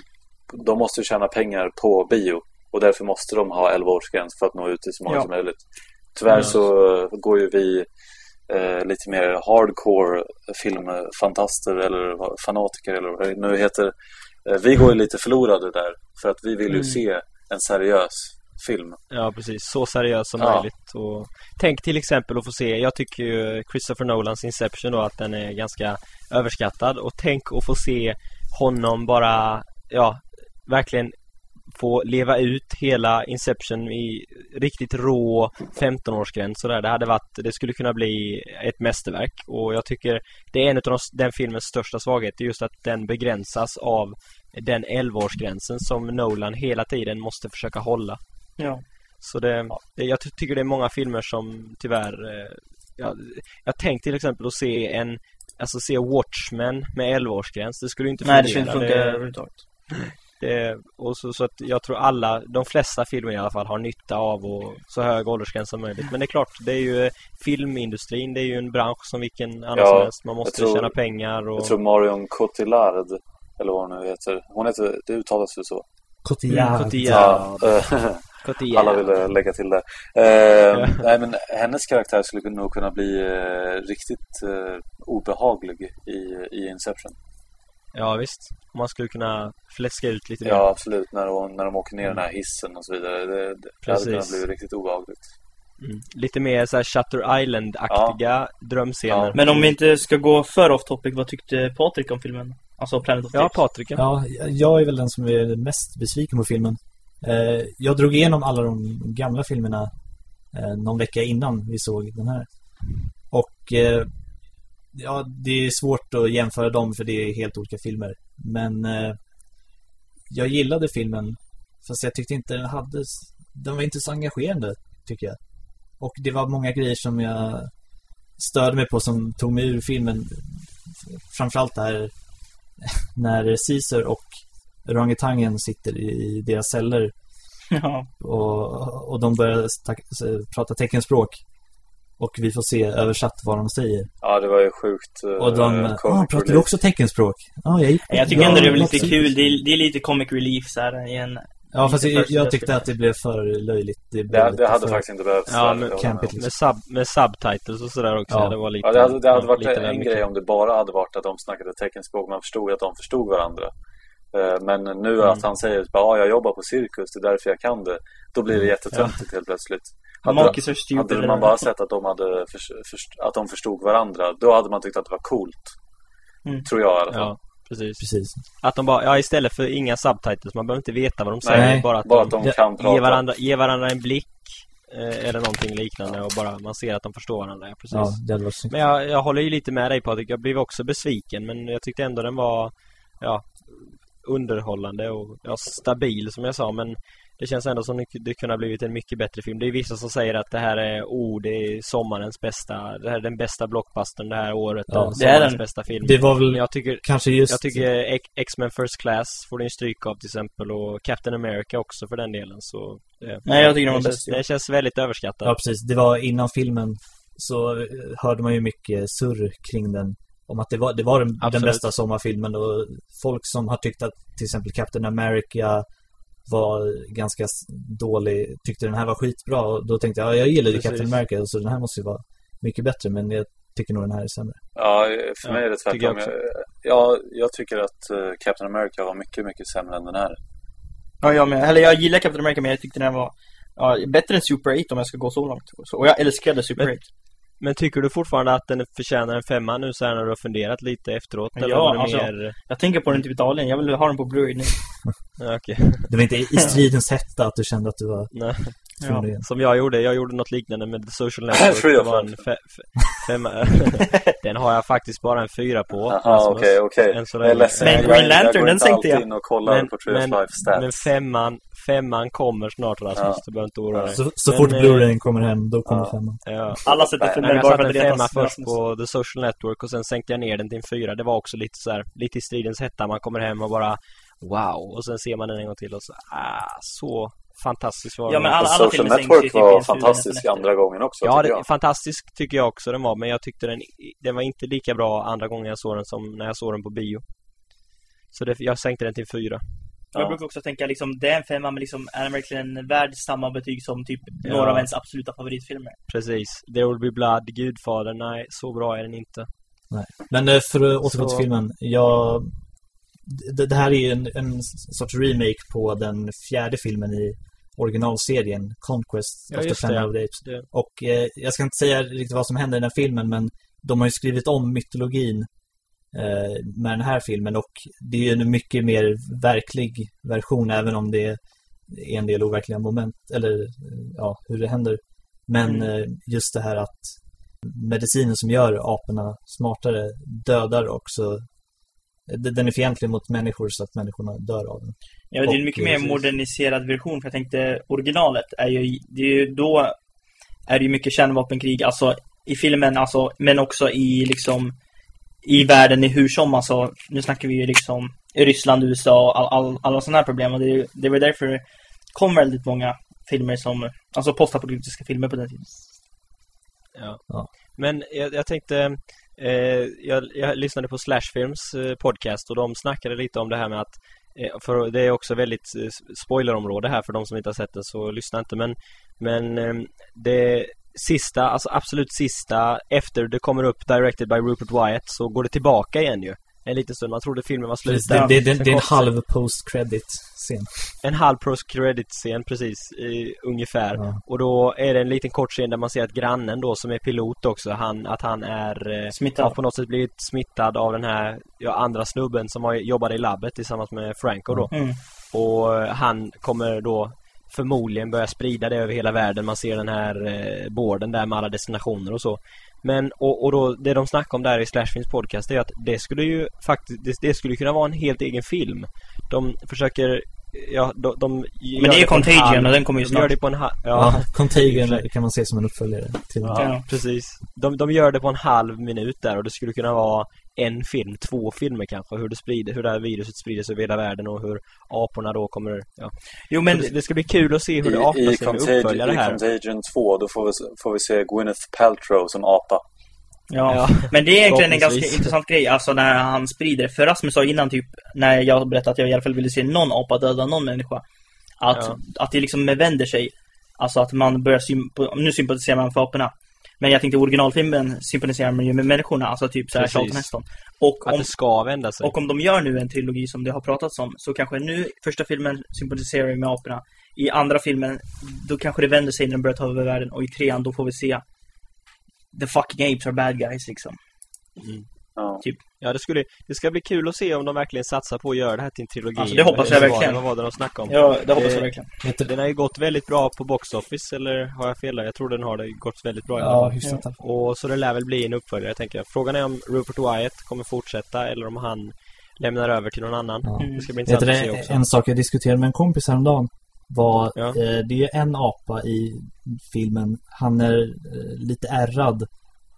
de måste tjäna pengar på bio och därför måste de ha 11-årsgräns för att nå ut till så många Ja. som möjligt. Tyvärr Ja. så eh, går ju vi eh, lite mer hardcore filmfantaster eller fanatiker eller vad det nu heter. Eh, vi går ju lite förlorade där för att vi vill ju Mm. se en seriös film. Ja, precis. Så seriös som Ja. möjligt. Och tänk till exempel att få se, jag tycker ju Christopher Nolans Inception då att den är ganska överskattad. Och tänk att få se honom bara, ja, verkligen få leva ut hela Inception i riktigt rå 15-årsgräns sådär. Det hade varit, det skulle kunna bli ett mästerverk. Och jag tycker det är en av de, den filmens största svagheter just att den begränsas av den 11-årsgränsen som Nolan hela tiden måste försöka hålla. Ja. Så det, det, jag ty- tycker det är många filmer som tyvärr eh, jag, jag tänkte till exempel att se en Alltså se Watchmen med 11-årsgräns Det skulle inte Nej, det skulle inte fungera. funka överhuvudtaget. [laughs] det, och så, så att jag tror alla, de flesta filmer i alla fall har nytta av och så hög åldersgräns som möjligt. Men det är klart, det är ju eh, filmindustrin, det är ju en bransch som vilken annan Ja, som helst. Man måste tror- tjäna pengar och... Jag tror Marion Cotillard, eller vad hon nu heter. Hon heter, det uttalas ju så. Cotillard. Cotillard. Ja, eh, [laughs] Cotillard. alla ville lägga till det. [laughs] Eh, nej, men hennes karaktär skulle nog kunna bli eh, riktigt eh, obehaglig i, i Inception. Ja visst, man skulle kunna fläska ut lite mer. Ja, absolut. När de, när de åker ner i den här hissen och så vidare. Det, det, det hade kunnat bli riktigt obehagligt. Mm. Lite mer så här Shutter Island-aktiga drömscener. Ja. Men om vi inte ska gå för off topic, vad tyckte Patrik om filmen? Alltså Planet of the Ja. Patrik. Ja. Ja, jag är väl den som är mest besviken på filmen. Eh, jag drog igenom alla de gamla filmerna eh, någon vecka innan vi såg den här. Och eh, ja, det är svårt att jämföra dem för det är helt olika filmer. Men eh, jag gillade filmen fast jag tyckte inte den hade den var inte så engagerande tycker jag. Och det var många grejer som jag störde mig på som tog mig ur filmen. Framförallt det här [laughs] när Caesar och orangutangen sitter i deras celler [laughs] Ja. och, och de börjar prata teckenspråk. Och vi får se översatt vad de säger. Ja, det var ju sjukt. eh, Och de, comic ah, pratar du också teckenspråk? Ja, jag gick Jag tycker ja, ändå det är lite kul. Det är, det är lite comic relief så här i en... Ja, fast jag, jag tyckte att det blev för löjligt. Det, blev Det, det hade för... faktiskt inte behövts. Ja, men campigt med om. Med, sub, med subtitles och sådär också. Ja. Det var lite... Ja, det hade, det hade varit en mycket. grej om det bara hade varit att de snackade teckenspråk. Man förstod att de förstod varandra. Eh, Men nu Mm. att han säger ja, jag jobbar på cirkus, det är därför jag kan det. Då blir det jättetöntigt helt plötsligt. Hade, hade man bara sett att de, hade förs, först, att de förstod varandra, då hade man tyckt att det var coolt. Mm. Tror jag i alla fall. Ja, precis. Precis. Att de bara, ja istället för inga subtitles, man behöver inte veta vad de säger. Nej, bara att Bara de, att de Ja, kan prata. ger, varandra, ger varandra en blick eh, eller någonting liknande och bara man ser att de förstår varandra. Ja, precis. Ja. Men jag, jag håller ju lite med dig Patrik. Jag blev också besviken men jag tyckte ändå den var ja, underhållande och ja, stabil som jag sa men det känns ändå som det kunde ha blivit en mycket bättre film. Det är vissa som säger att det här är, oh, det är sommarens bästa, det här är den bästa blockbustern det här året. Ja, det är den. bästa film. Det var väl Men jag tycker, kanske just... jag tycker X-Men First Class får den stryk av till exempel och Captain America också för den delen så det, Nej, jag tycker den var det, bäst, det känns väldigt överskattat. Ja, precis. Det var innan filmen så eh, hörde man ju mycket surr kring den. Om att det var, det var den, den bästa sommarfilmen och folk som har tyckt att till exempel Captain America var ganska dålig, tyckte den här var skitbra och då tänkte jag, ja, jag gillade ju Precis. Captain America så den här måste ju vara mycket bättre men jag tycker nog den här är sämre. Ja, för mig är det tvärtom. Jag, ja, jag tycker att eh, Captain America var mycket, mycket sämre än den här. Ja, jag med. Eller jag gillar Captain America men jag tyckte den var ja, bättre än Super 8 om jag ska gå så långt. Så, och jag älskade Super Men- 8. Men tycker du fortfarande att den förtjänar en femma nu så här när du har funderat lite efteråt? Ja, eller var det alltså- mer... Jag tänker på den typ dagligen. Jag vill ha den på Blu-ray nu. [laughs] Ja, okej. Det var inte i stridens hetta att du kände att du var Nej. Ja. Som jag gjorde, jag gjorde något liknande med The Social [laughs] Network. Free of en fe, fe, [laughs] [laughs] den har jag faktiskt bara en fyra på. Jaha, Rasmus, okej, okej. än så länge. Men Green Lantern, den sänkte jag. in och kollar Men, men, Life Stats. men femman, femman kommer snart Rasmus, Ja. du behöver inte oroa dig. Så, så Men, fort eh, Blu-rayen kommer hem, då kommer ja. femman. Ja. Alla sätter filmer bara för att femma först på The Social Network och sen sänkte jag ner den till en fyra. Det var också lite så här, lite i stridens hetta. Man kommer hem och bara wow. Och sen ser man den en gång till och så, ah, så fantastiskt var Ja, men alla- Social filmer sänks ju Network var fantastisk andra gången också, Ja, tycker det, jag. fantastisk tycker jag också den var, men jag tyckte den, den var inte lika bra andra gången jag såg den som när jag såg den på bio. Så det, jag sänkte den till fyra. Jag Ja. brukar också tänka liksom, det är en femma men liksom, är den verkligen värd samma betyg som typ Ja. några av ens absoluta favoritfilmer? Precis. There will be blood, Gudfadern, nej, så bra är den inte. Men eh, för att återgå till filmen. Jag, det, det här är ju en, en sorts remake på den fjärde filmen i originalserien Conquest Ja, of the Planet of the Apes. Det, Och eh, jag ska inte säga riktigt vad som händer i den här filmen men de har ju skrivit om mytologin eh, med den här filmen och det är ju en mycket mer verklig version även om det är en del overkliga moment eller eh, ja, hur det händer. Men Mm. eh, just det här att medicinen som gör aporna smartare dödar också den är fientlig mot människor så att människorna dör av den. Ja, det är en Och, mycket mer precis. moderniserad version för jag tänkte originalet är ju, det är ju då är det ju mycket kärnvapenkrig, alltså i filmen, alltså, men också i liksom i världen i hur som, alltså nu snackar vi ju liksom i Ryssland, USA och all, all, alla sådana här problem och det, är det var därför det kom väldigt många filmer som, alltså postapokalyptiska filmer på den tiden. ja. Ja. Men jag, jag tänkte, eh, Eh, jag, jag lyssnade på Slashfilms eh, podcast och de snackade lite om det här med att eh, för det är också väldigt eh, spoilerområde här för de som inte har sett den så lyssna inte. Men men eh, det sista, alltså absolut sista efter det kommer upp directed by Rupert Wyatt så går det tillbaka igen ju en liten stund. Man trodde filmen var slut det, det, det, det är en halv post-credit-scen. en halv post-credit-scen precis, i, ungefär. Ja. Och då är det en liten kort scen där man ser att grannen då som är pilot också, han, att han är eh, Smittad. har på något sätt blivit smittad av den här ja, andra snubben som har, jobbade i labbet tillsammans med Franco då. Mm. Och eh, han kommer då förmodligen börja sprida det över hela världen. Man ser den här eh, borden där med alla destinationer och så. Men, och, och då, det de snackar om där i Slashfilms podcast är att det skulle ju faktiskt, det, det skulle kunna vara en helt egen film. De försöker, ja, de, de Men det är ju Contagion halv- och den kommer ju de gör snart. det på en halv, Ja, ja, Contagion [laughs] kan man se som en uppföljare till Ja, Ja. precis. De, de gör det på en halv minut där och det skulle kunna vara en film, två filmer kanske, hur det sprider, hur det här viruset sprider sig över hela världen och hur aporna då kommer, ja. Jo Men det, det ska bli kul att se hur I, det aporna i, ska uppfölja det I här. Contagion 2 då får vi, får vi se Gwyneth Paltrow som apa. Ja, Ja. men det är egentligen en ganska intressant grej, alltså när han sprider. För Rasmus sa innan typ, när jag berättade att jag i alla fall ville se någon apa döda någon människa. Att, Ja. att det liksom vänder sig. Alltså att man börjar sympo- nu sympatiserar man för aporna. Men jag tänkte originalfilmen sympatiserar man ju med människorna, alltså typ såhär. Charlton Heston. Och Att om, det ska vända sig. och om de gör nu en trilogi som det har pratats om, så kanske nu, första filmen sympatiserar med aporna. I andra filmen, då kanske det vänder sig när de börjar ta över världen. Och i trean, då får vi se The fucking apes are bad guys liksom. Ja. Ja, det skulle, det ska bli kul att se om de verkligen satsar på att göra det här till en trilogi. Alltså, det hoppas jag verkligen. Vad var det de snackade om? Ja, det hoppas jag Eh, verkligen. Den har ju gått väldigt bra på Box Office, eller har jag fel där? Jag tror den har det gått väldigt bra Ja, hyfsat. Och så det lär väl bli en uppföljare, tänker jag. Frågan är om Rupert Wyatt kommer fortsätta eller om han lämnar över till någon annan. Ja. Det ska bli intressant att se också. en sak jag diskuterade med en kompis häromdagen var, Ja. eh, det är en apa i filmen, han är eh, lite ärrad.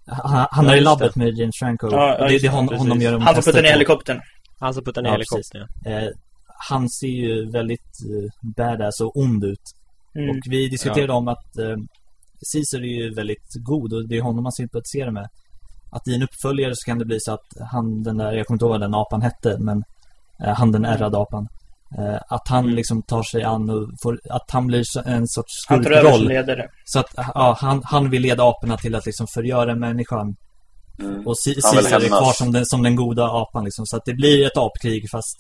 Han, han Ja, är i labbet det. med James Franco. Ja, ja, det, är det, hon, honom gör de Han som puttar ner på. helikoptern. Han som puttar ner Ja, helikoptern, ja. Eh, han ser ju väldigt eh, badass och ond ut. Mm. Och vi diskuterade om att eh, Caesar är ju väldigt god och det är honom man sympatiserar med. Att i en uppföljare så kan det bli så att han, den där, jag kommer inte ihåg vad den apan hette, men eh, han den ärrade apan. Eh, att han Mm. liksom tar sig an och får, att han blir en sorts Han tar över som skurkroll. ledare. Så att ja, han, han vill leda aporna till att liksom förgöra människan. Mm. Och Caesar är kvar som den, som den goda apan liksom. Så att det blir ett apkrig fast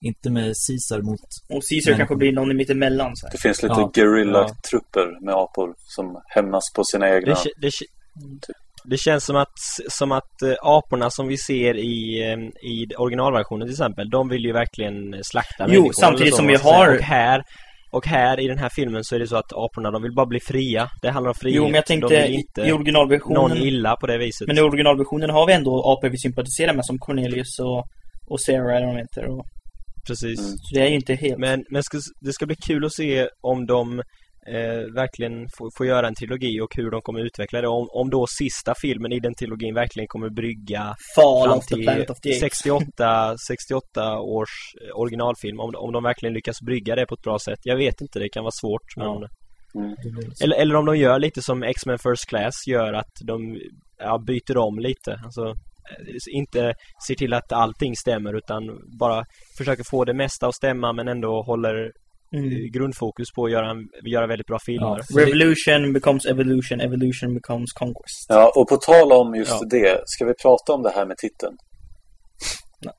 inte med Caesar mot Och Caesar Men- kanske blir någon i mittemellan så här. Det finns lite Ja. guerilla-trupper med apor som hämnas på sina egna. Det, det, kä- det känns som att, som att eh, aporna som vi ser i, eh, i originalversionen till exempel, de vill ju verkligen slakta Jo, människor samtidigt eller så, som vi har- Och här, och här i den här filmen så är det så att aporna, de vill bara bli fria. Det handlar om frihet. Jo, men jag de tänkte vill i, inte i originalversionen. någon illa på det viset. Men i originalversionen har vi ändå apor vi sympatiserar med som Cornelius och, och Sarah eller vad de heter. Och, Precis. Mm. så det är ju inte helt... Men, men ska, det ska bli kul att se om de eh, verkligen får, får göra en trilogi och hur de kommer utveckla det. Om, om då sista filmen i den trilogin verkligen kommer brygga Fall fram till Planet of the Apes. 68, 68 års eh, originalfilm. Om, om de verkligen lyckas brygga det på ett bra sätt. Jag vet inte, det kan vara svårt. Men, Ja. Mm. eller, eller om de gör lite som X-Men First Class gör, att de ja, byter om lite. Alltså, eh, inte ser till att allting stämmer utan bara försöker få det mesta att stämma men ändå håller Mm. eh, grundfokus på att göra, en, göra väldigt bra filmer. Ja. Revolution becomes evolution, evolution becomes conquest. Ja, och på tal om just Ja. det, ska vi prata om det här med titeln?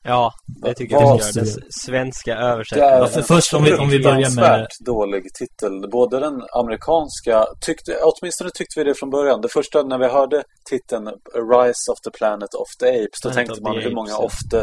Ja, det tycker Vad- jag vi måste gör. vi Den svenska Det är översättningen. Ja, för först om vi- om vi börjar med- dålig titel. Både den amerikanska, tyckte, åtminstone tyckte vi det från början. Det första när vi hörde titeln Rise of the Planet of the Apes, då Planet tänkte man hur många ja. ofta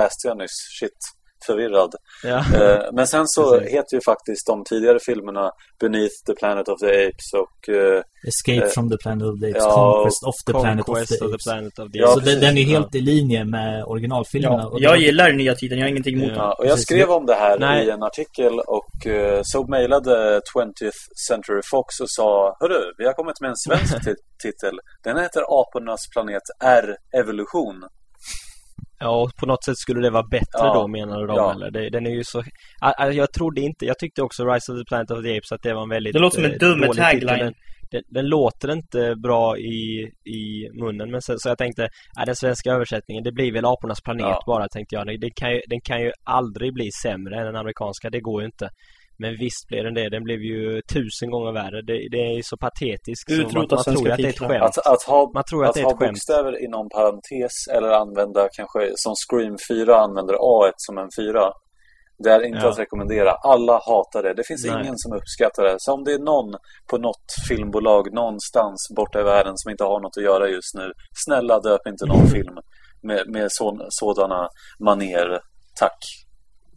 läste jag nyss? Shit, förvirrad. Ja. Eh, Men sen så Precis. heter ju faktiskt de tidigare filmerna Beneath the Planet of the Apes och eh, Escape Eh, from the Planet of the Apes, ja, Conquest of the Planet of Conquest the of the Apes. Planet of the Ja, så Apes. den, den är precis. helt i linje med originalfilmerna. Ja, jag den- gillar nya tiden, jag har ingenting emot Ja. och jag precis. skrev om det här Nej. i en artikel och eh, så mejlade 20th Century Fox och sa Hörru, vi har kommit med en svensk [laughs] ti- titel. Den heter Apornas planet R Evolution. Ja, och på något sätt skulle det vara bättre Ja. då menar de Ja. eller? Det, den är ju så... Jag trodde inte, jag tyckte också Rise of the Planet of the Apes att det var en väldigt Det låter som en eh, dum tagline. Den, den, den låter inte bra i, i munnen men så, så jag tänkte, ah, den svenska översättningen det blir väl Apornas planet Ja. bara tänkte jag. Det kan ju, den kan ju aldrig bli sämre än den amerikanska, det går ju inte. Men visst blev den det, den blev ju tusen gånger värre. Det, det är ju så patetiskt. så man, Utrota man tror att det är ett skämt. Att, att ha, Man tror att att det är ha ett skämt. bokstäver inom parentes eller använda kanske som Scream 4 använder A1 som en 4. Det är inte Ja. att rekommendera. Alla hatar det. Det finns Nej. ingen som uppskattar det. Så om det är någon på något filmbolag någonstans borta i världen som inte har något att göra just nu. Snälla döp inte någon [laughs] film med, med så, sådana maner. Tack.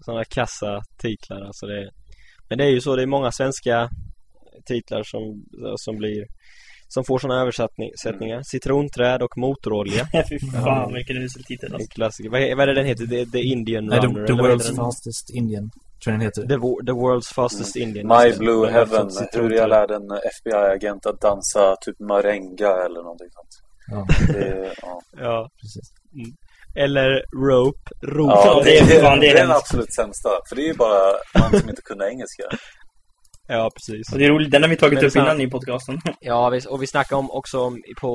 sådana kassa titlar. Alltså det, men det är ju så, det är många svenska titlar som, som blir som får sådana översättningar. Mm. Citronträd och motorolja. [laughs] Fy fan vilken usel titel En alltså. klassiker. Vad, är- vad är det den heter? The, the Indian Nej, Runner? the, the World's den? Fastest Indian, tror den heter. The, the World's Fastest Indian. My. Blue Den Heaven. Hur jag lärde en FBI-agent att dansa typ marenga eller någonting sånt. Ja, Det, ja. [laughs] Ja, precis. Eller Rope. Rope. Ja, det är- fan, det är den absolut sämsta. För det är ju bara någon som inte kunde engelska. [laughs] Ja, precis. Och det är roligt, den har vi tagit upp innan i podcasten. [laughs] Ja, vi, och vi snackade om också på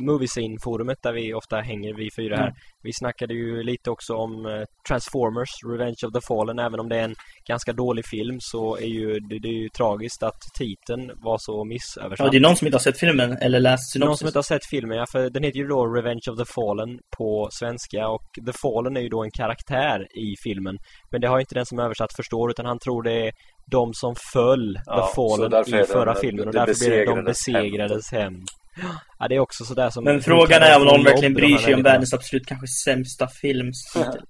Moviescene-forumet där vi ofta hänger, vi fyra här. Mm. Vi snackade ju lite också om eh, Transformers, Revenge of the Fallen. Även om det är en ganska dålig film så är ju det, det är ju tragiskt att titeln var så missöversatt. Ja, det är någon som inte har sett filmen eller läst Någon synopsis. som inte har sett filmen, ja, för den heter ju då Revenge of the Fallen på svenska och The Fallen är ju då en karaktär i filmen. Men det har inte den som översatt förstår utan han tror det är de som föll Ja, The Fallen i förra det- filmen och därför blir det de besegrades hem. besegrades hem. Ja, det är också sådär som... Men frågan är om någon verkligen de bryr sig om världens absolut kanske sämsta filmstitel.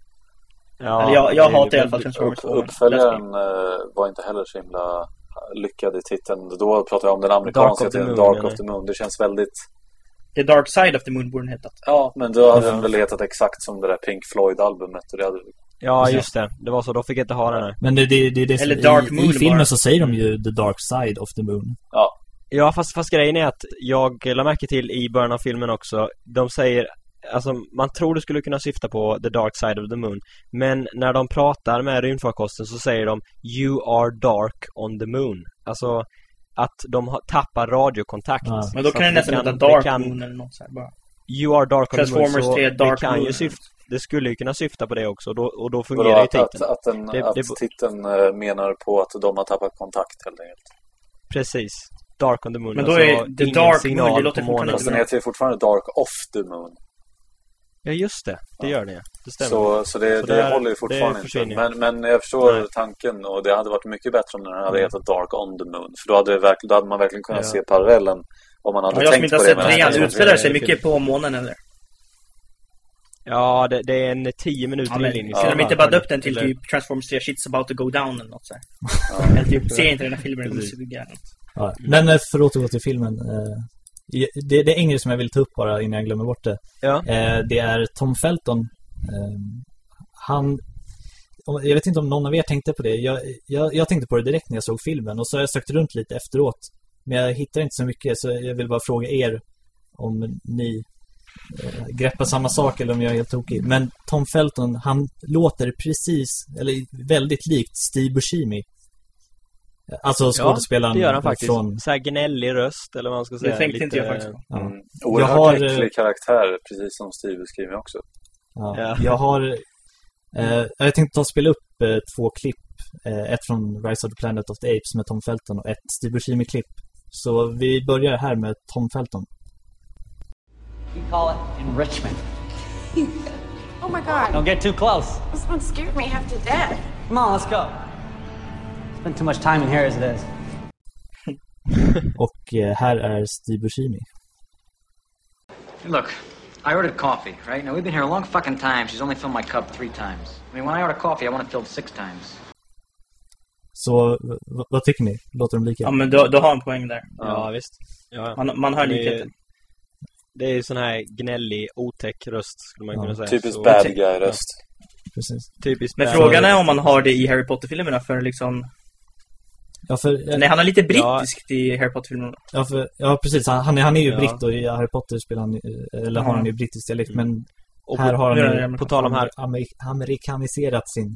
Ja, Eller jag- jag hatar i alla fall Transformers. Upp, uppföljaren eh, var inte heller så himla lyckad i titeln. Då pratar jag om den amerikanska Dark of the titeln Moon, Dark of the Moon. Det känns väldigt... The Dark Side of the Moon borde den hetat. Ja, men då hade den väl hetat exakt som det där Pink Floyd-albumet. Och det hade... Ja, just det. Det var så. De fick inte ha den här. Men det, det, det är det som, Eller Dark i, Moon i filmen bara. så säger de ju the dark side of the moon. Ja, Ja, fast, fast grejen är att jag la märke till i början av filmen också, de säger Alltså man tror det skulle kunna syfta på the dark side of the moon Men när de pratar med rymdfarkosten så säger de You are dark on the moon Alltså att de har, tappar radiokontakt Ja. Men då kan den nästan det heta det Dark kan- Moon eller något så här bara. You are dark on the moon Transformers så 3 Dark det kan ju syfta Det skulle ju kunna syfta på det också och då, och då fungerar ju att, att, titeln att, den, Det- att det- titeln eh, menar på att de har tappat kontakt helt enkelt. Precis Dark on the moon Men då alltså, är The ingen Dark signal Moon, det låter fortfarande. Fast den heter ju fortfarande Dark of the Moon. Ja just det, det gör det Det stämmer Så, så det, Så det där- håller ju det fortfarande inte. Men, men jag förstår Nej. tanken och det hade varit mycket bättre om den hade Mm. hetat Dark on the Moon. För då hade, det verkligen, då hade man verkligen kunnat Ja. se parallellen om man hade Ja, jag som tänkt inte på har det. sett trean, utspelar sig mycket på månen eller? Ja, det, det är en 10 minuter Ja, men inledning. skulle de inte bara döpt den till Eller- typ Transformers 3 Shit's about to go down eller något så här? Ja. Eller typ, se inte den här filmen, den supergalen. Ja. Men eh, för att återgå till filmen. Eh, det, det är en grej som jag vill ta upp bara innan jag glömmer bort det. Ja. Eh, det är Tom Felton. Han... Jag vet inte om någon av er tänkte på det. Jag, jag, jag tänkte på det direkt när jag såg filmen och så har jag sökt runt lite efteråt. Men jag hittar inte så mycket så jag vill bara fråga er om ni eh, greppar samma sak eller om jag är helt tokig. Men Tom Felton, han låter precis, eller väldigt likt Steve Buscemi. Alltså skådespelaren det gör han faktiskt. från... Så här gnällig röst, eller vad man ska säga. Det tänkte inte jag faktiskt på. Ja. Mm. Oerhört Jag har, äcklig karaktär, precis som Steve beskriver också. Ja. Ja. Jag har... Eh, jag tänkte ta och spela upp eh, två klipp. Eh, ett från Rise of the Planet of the Apes med Tom Felton och ett Steve Buscemi-klipp. Så vi börjar här med Tom Felton. We call it enrichment. [laughs] Oh my god. Don't get too close. This one scared me half to death. Come on, let's go. Spend too much time in here as it is. [laughs] Och eh, här är Steve Buscemi. Look, I ordered coffee, right? Now we've been here a long fucking time. She's only filled my cup three times. I mean, when I order coffee, I want it filled six times. Så vad tycker ni? Låter de lika? Ja, men du, du har en poäng där. Ja, visst. Ja. Man, man hör Det är- likheten. Det är ju sån här gnällig, otäck röst skulle man Ja. kunna säga. Typiskt Så- bad guy-röst. Precis. Typiskt Men bad frågan är om man har det i Harry Potter-filmerna för liksom... Ja, för, Nej, han är lite brittiskt i Harry Potter-filmerna. ja, för, ja precis. Han, han är, han är ju Ja. britt och i Harry Potter spelar han, eller har Ja. han ju brittisk dialekt. Mm. Men Och här på- har han ju på tal om här- amer- amerikaniserat sin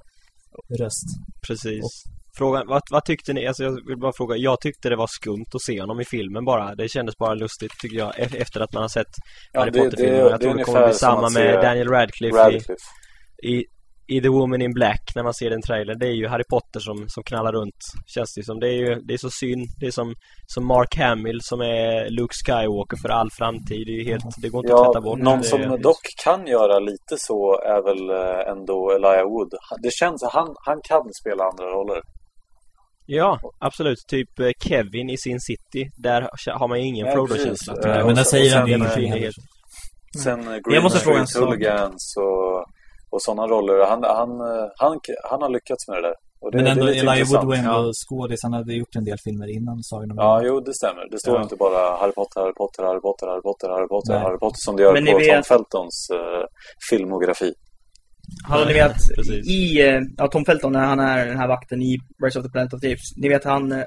röst. Precis. Frågan, vad, vad tyckte ni? Alltså jag vill bara fråga. Jag tyckte det var skumt att se honom i filmen bara. Det kändes bara lustigt tycker jag. e- Efter att man har sett Ja, Harry det- Potter-filmen. det- Jag det tror det kommer bli samma att med Daniel Radcliffe, Radcliffe. I, i, i The Woman in Black när man ser den trailern. Det är ju Harry Potter som, som knallar runt. Känns det som. Det är ju det är så synd. Det är som, som Mark Hamill som är Luke Skywalker för all framtid. Det är helt, det går inte att Ja, tvätta bort. någon det, som dock kan göra lite så är väl eh, ändå Elijah Wood. Det känns att han, han kan spela andra roller. Ja, absolut. Typ eh, Kevin i Sin City. Där har man ju ingen Frodo-känsla. Nej, Eh, men där säger han ingenting heller. Sen eh, Jag Green måste fråga en Street sak. Hooligans och, och sådana roller. Han, han, han, han har lyckats med det där. Och det, Men ändå, Elijah Wood intressant. var ändå Ja. skådis. Han hade gjort en del filmer innan Sagan om Ja, jo, det stämmer. Det står Ja. inte bara Harry Potter, Harry Potter, Harry Potter, Harry Potter, Harry Potter, Nej. Harry Potter som det gör Men på Tom vet- Feltons eh, filmografi. Hallå, ni vet Precis. i, eh, ja, Tom Felton när han är den här vakten i Rise of the Planet of the Apes. Ni vet han, eh,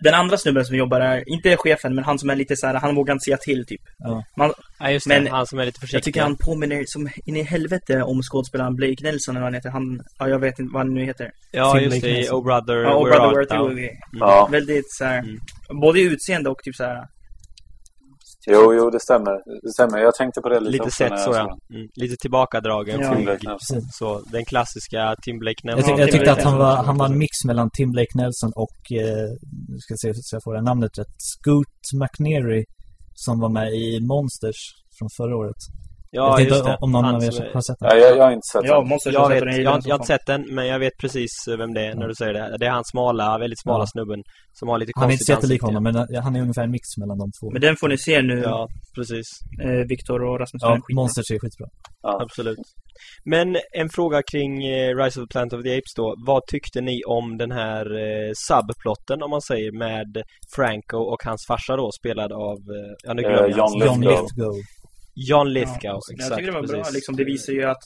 den andra snubben som jobbar där, inte chefen, men han som är lite så här, han vågar inte säga till typ. Ja. Man, Ja, just det. Men han som är lite försiktig. jag tycker han påminner som in i helvete om skådespelaren Blake Nelson eller vad han heter. Han, ja jag vet inte vad han nu heter. Ja, Tim just Blake det. Nelson. Oh Brother, Ja, Where Brother Where Thou? to mm. Ja. Väldigt så här, Mm. både i utseende och typ så här. Jo, jo, det stämmer. Det stämmer. Jag tänkte på det lite, Lite sett så jag ja. Mm. Lite tillbakadragen. Ja. Så, den klassiska Tim Blake Jag, Nelson. tyck, jag tyckte att han var, han var en mix mellan Tim Blake Nelson och, eh, ska jag se så jag får det namnet rätt, Scoot McNairy som var med i Monsters från förra året. Jag Ja, vet inte om någon Han av er är- har sett den. Ja, jag, jag har inte sett den. måste Jag, vet, den jag, jag, jag har inte sett den, men jag vet precis eh, vem det är när du säger det. Det är han smala, väldigt smala Ja. snubben som har lite Han är inte konstigt jättelik ansikte. honom, men eh, han är ungefär en mix mellan de två. Men den får ni se nu, Ja, precis. eh, Viktor och Rasmus. ja. Monsters är skitbra. Ja. Absolut. Men en fråga kring eh, Rise of the Planet of the Apes då. Vad tyckte ni om den här eh, subplotten om man säger med Franco och hans farsa då spelad av, eh, ja nu glömmer Eh, jag John Lithgow. John Lithgow, Ja, exakt. Jag tycker det var bra, precis. liksom, det visar ju att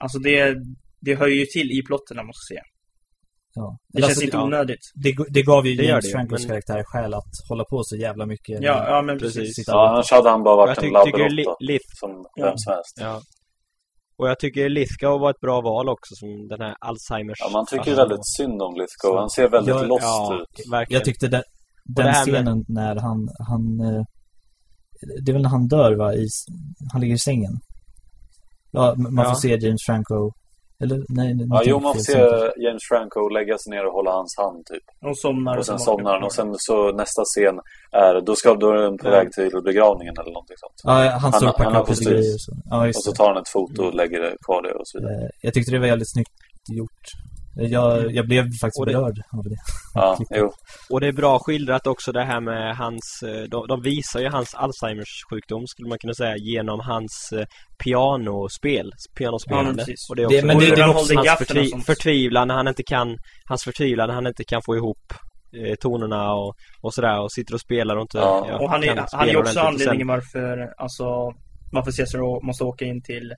Alltså det, det hör ju till i plotten, måste jag säga. Ja. Det Alltså, känns inte ja. onödigt. Det, det gav ju Det James Francos men- karaktär skäl att hålla på så jävla mycket. Ja, ja men Precis. precis. Ja, annars hade han bara varit jag en Li-. Lith, Som Ja. vem som helst. ja. Och jag tycker Lithgow var ett bra val också som den här Alzheimers Ja, man tycker farsan väldigt synd om Lithgow. Han ser väldigt Ja, lost Ja, ut. verkligen. Jag tyckte den, det den här med- scenen när han, han eh, det är väl när han dör va? I, han ligger i sängen. Ja, man Ja. får se James Franco. Eller nej, nu Ja, jo, man får se James Franco lägga sig ner och hålla hans hand typ. Och somnar. Och sen så somnar han och sen så nästa scen är, då ska då är den på Ja. väg till begravningen eller någonting sånt. Ja, han står och packar upp lite grejer. och Så. Ja, Och så tar han ett foto och lägger det kvar det och så vidare. Eh, Jag tyckte det var jävligt snyggt gjort. Jag, jag blev faktiskt Och det- berörd av det. Ja, jo. Och det är bra skildrat också det här med hans, eh, de, de visar ju hans Alzheimers sjukdom skulle man kunna säga genom hans eh, pianospel, Ja, pianospelande. men precis. och det är Det- också men Och det- det han var håller hans förtvi- förtvivlan när han inte kan, hans förtvivlan när han inte kan få ihop eh, tonerna och, och sådär och sitter och spelar och inte Ja. ja, Och han är, han är också anledningen varför, alltså, varför Cesaro måste åka in till,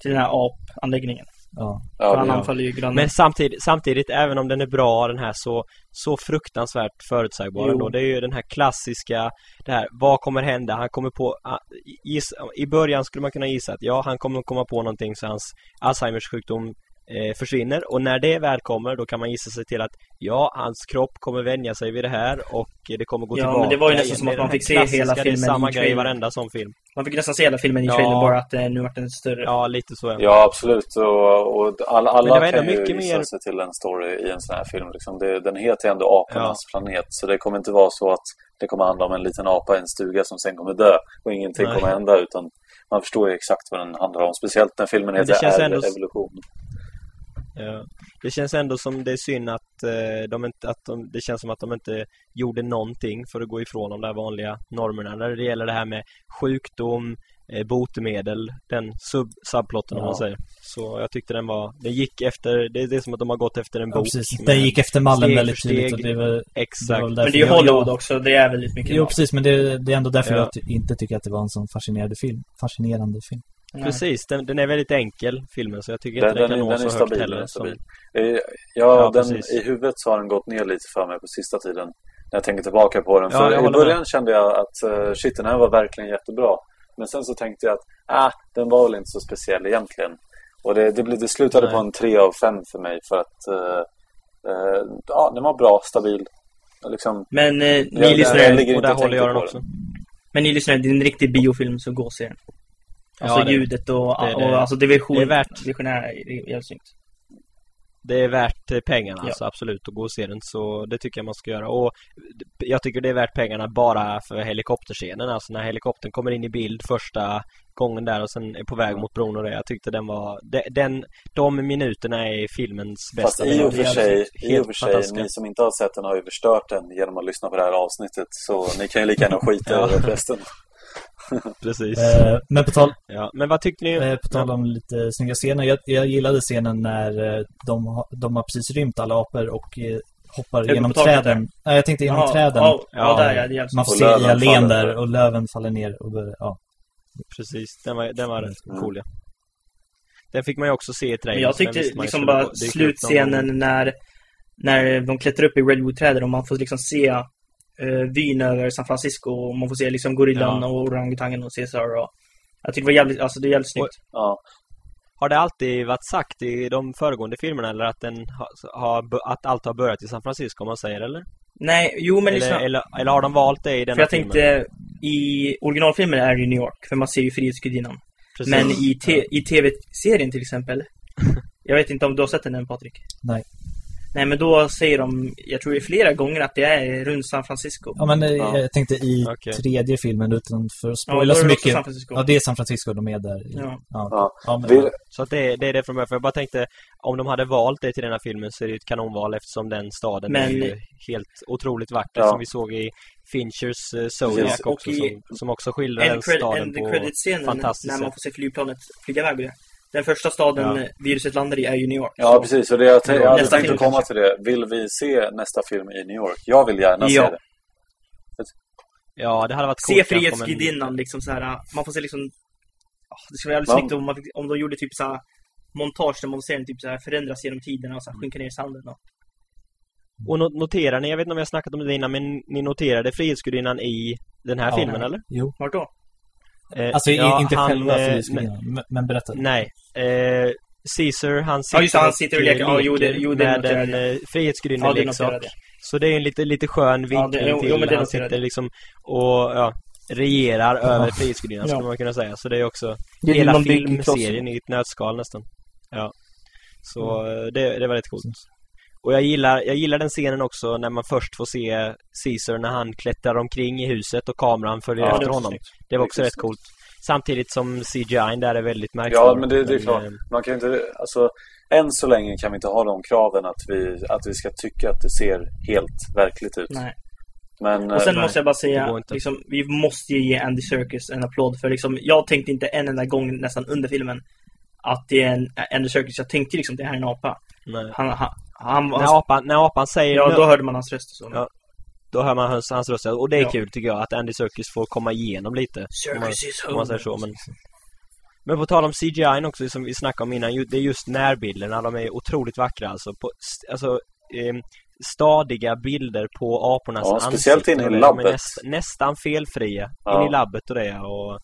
till den här apanläggningen. Ja. För Ja, han anfaller ju grannen. Men samtidigt, samtidigt, även om den är bra den här så, så fruktansvärt förutsägbar ändå. Det är ju den här klassiska, det här, vad kommer hända? Han kommer på, ah, giss, i början skulle man kunna gissa att ja, han kommer komma på någonting så hans Alzheimers sjukdom eh, försvinner och när det väl kommer då kan man gissa sig till att ja, hans kropp kommer vänja sig vid det här och det kommer gå Ja, tillbaka. men det var ju nästan som att man fick se hela klassiska, Det är filmen samma i grej i varenda sån film. Man fick nästan se hela filmen i Ja. trailern, bara att det nu vart den större. Ja, lite så ja. Ja, absolut. Och, och alla, Men det alla kan ju mycket gissa mer- sig till en story i en sån här film. Liksom. Det, den heter ju ändå Apornas planet. Så det kommer inte vara så att det kommer handla om en liten apa i en stuga som sen kommer dö och ingenting Nej. kommer hända. Utan man förstår ju exakt vad den handlar om. Speciellt när filmen heter ändå- Evolution. Ja. Det känns ändå som det är synd att, eh, de inte, att de, det känns som att de inte gjorde någonting för att gå ifrån de där vanliga normerna när det gäller det här med sjukdom, eh, botemedel, den sub, subplotten om Ja. man säger. Så jag tyckte den var, det gick efter, det, det är som att de har gått efter en Ja, bok. precis. med Den gick efter mallen steg väldigt för tydligt. steg. Och det var, Exakt. det var Men det är ju Hollywood jag- också, det är väldigt mycket Jo, mat. precis. Men det, det är ändå därför Ja. jag inte tycker att det var en sån fascinerande film. Fascinerande film. Nej. Precis, den, den är väldigt enkel filmen så jag tycker Den, inte den, den, kan nå så högt stabil. heller. Är som- stabil. Eh, Ja, Ja, den, i huvudet så har den gått ner lite för mig på sista tiden. När jag tänker tillbaka på den. Ja, För i början med. kände jag att uh, shit, den här var verkligen jättebra. Men sen så tänkte jag att ah, den var väl inte så speciell egentligen. Och det, det, det slutade Nej. på en 3 av 5 för mig. För att eh, eh, ja, den var bra, stabil. Liksom, Men eh, ni jag, jag, lyssnar, jag ligger och där håller jag den också. men ni lyssnar, det är en riktig biofilm så gå och se den. Alltså Ja, det- ljudet och, det det. och alltså det är vision, Det är värt. visionära är jävligt snyggt. Det är värt pengarna Ja. alltså, absolut att gå och se den så det tycker jag man ska göra och jag tycker det är värt pengarna bara för helikopterscenen alltså när helikoptern kommer in i bild första gången där och sen är på väg mot bron och det jag tyckte den var de, den, de minuterna är filmens Fast bästa i och för sig, Helt i och för sig fantastiska. ni som inte har sett den har ju förstört den genom att lyssna på det här avsnittet. Så ni kan ju lika gärna skita Ja. i resten. [laughs] [laughs] Precis. Eh, men på tal, Ja, men vad tyckte ni? eh, på tal om lite snygga scener. Jag, jag gillade scenen när eh, de, har- de har precis rymt alla apor och eh, hoppar du genom träden. Nej, jag tänkte genom Jaha, träden. Ja, ja, Ja. där ja, Man får se i faller. där och löven faller ner och börjar, ja. Precis, den var, den var rätt Mm. cool ja. Den fick man ju också se i trailern. Men jag tyckte liksom bara slutscenen när, när de klättrar upp i Redwood-träden och man får liksom se uh, vyn över San Francisco och man får se liksom gorillan Ja. och orangutangen och Cesar och jag tycker det var jävligt, alltså det är jävligt snyggt. Ja. Har det alltid varit sagt i de föregående filmerna eller att, den har, att allt har börjat i San Francisco om man säger eller? Nej, jo men eller, lyssna. eller, eller har de valt det i denna För jag filmen? tänkte, i originalfilmen är det New York, för man ser ju Frihetsgudinnan. Men i, te- i tv-serien till exempel, [laughs] jag vet inte om du har sett den än Patrik? Nej. Nej men då säger de, jag tror det är flera gånger att det är runt San Francisco. Ja, men eh, Ja. jag tänkte i Okej. tredje filmen utan för att Ja, spoila är så mycket. San Francisco. Ja, det är San Francisco de är där. Ja. Ja. Ja. Ja, men, Så att det, det är det från början. För jag bara tänkte, om de hade valt det till den här filmen så är det ju ett kanonval eftersom den staden Men- är ju helt otroligt vacker Ja. som vi såg i Finchers uh, Zodiac också i- som, som också skildrar staden en på fantastiskt när man sätt. får se flygplanet flyga iväg och det. Den första staden Ja. viruset landar i är ju New York. ja, Så- precis. Och det jag, jag hade Nästa tänkt att komma till det. Vill vi se nästa film i New York? Jag vill gärna Ja. se det. Ja, det hade varit Se coolt men- Frihetsgudinnan liksom så här. Man får se liksom ah, Det skulle vara jävligt Ja. snyggt om, man fick, om de gjorde typ så här montage där man får se den typ så här förändras genom tiden och så här sjunka ner i sanden och. Och no- noterar ni, jag vet inte om jag har snackat om det innan, men ni noterade Frihetsgudinnan i den här Ja. filmen eller? Jo. Vart då? Eh, Alltså ja, inte han, själva eh, Frihetsgudinnan, men, men berätta. Nej. Eh, Caesar, han sitter, Ja, just han sitter och leker. Ja, jo, det- leker jo, det med en eh, frihetsgudinna Ja, det leksak. jag. Så det är en lite, lite skön Ja, det- jo, till jo, han sitter liksom och ja, regerar över frihetsgudinnan Ja. skulle man kunna säga. Så det är också Det är hela filmserien i ett nötskal nästan. Ja. Så eh, det, det var rätt coolt. Och jag gillar, jag gillar den scenen också när man först får se Caesar när han klättrar omkring i huset och kameran följer Ja, det efter också honom. snyggt. Det var också Riktigt rätt coolt. Samtidigt som CGI där är väldigt märkbar. Ja, men det, det är klart. eh, Man kan inte, alltså, än så länge kan vi inte ha de kraven att vi, att vi ska tycka att det ser helt verkligt ut. Nej. Men, Och sen eh, måste jag bara det säga, liksom, vi måste ju ge Andy Serkis en applåd för liksom, jag tänkte inte en enda gång nästan under filmen att det är en Andy Serkis, jag tänkte liksom det här är en apa. nej. Han, han, han, När apan, när apan säger ja, då hörde man hans röst och så. Ja. Då hör man hans, hans röst och det är Ja. kul tycker jag att Andy Serkis får komma igenom lite. om man, is om man säger home. så. Men, men på tal om CGI också som vi snackade om innan, det är just närbilderna, de är otroligt vackra alltså. På, alltså eh, stadiga bilder på apornas Ja, speciellt ansikten inne i labbet. De är näst, nästan felfria. Ja. In i labbet och det och,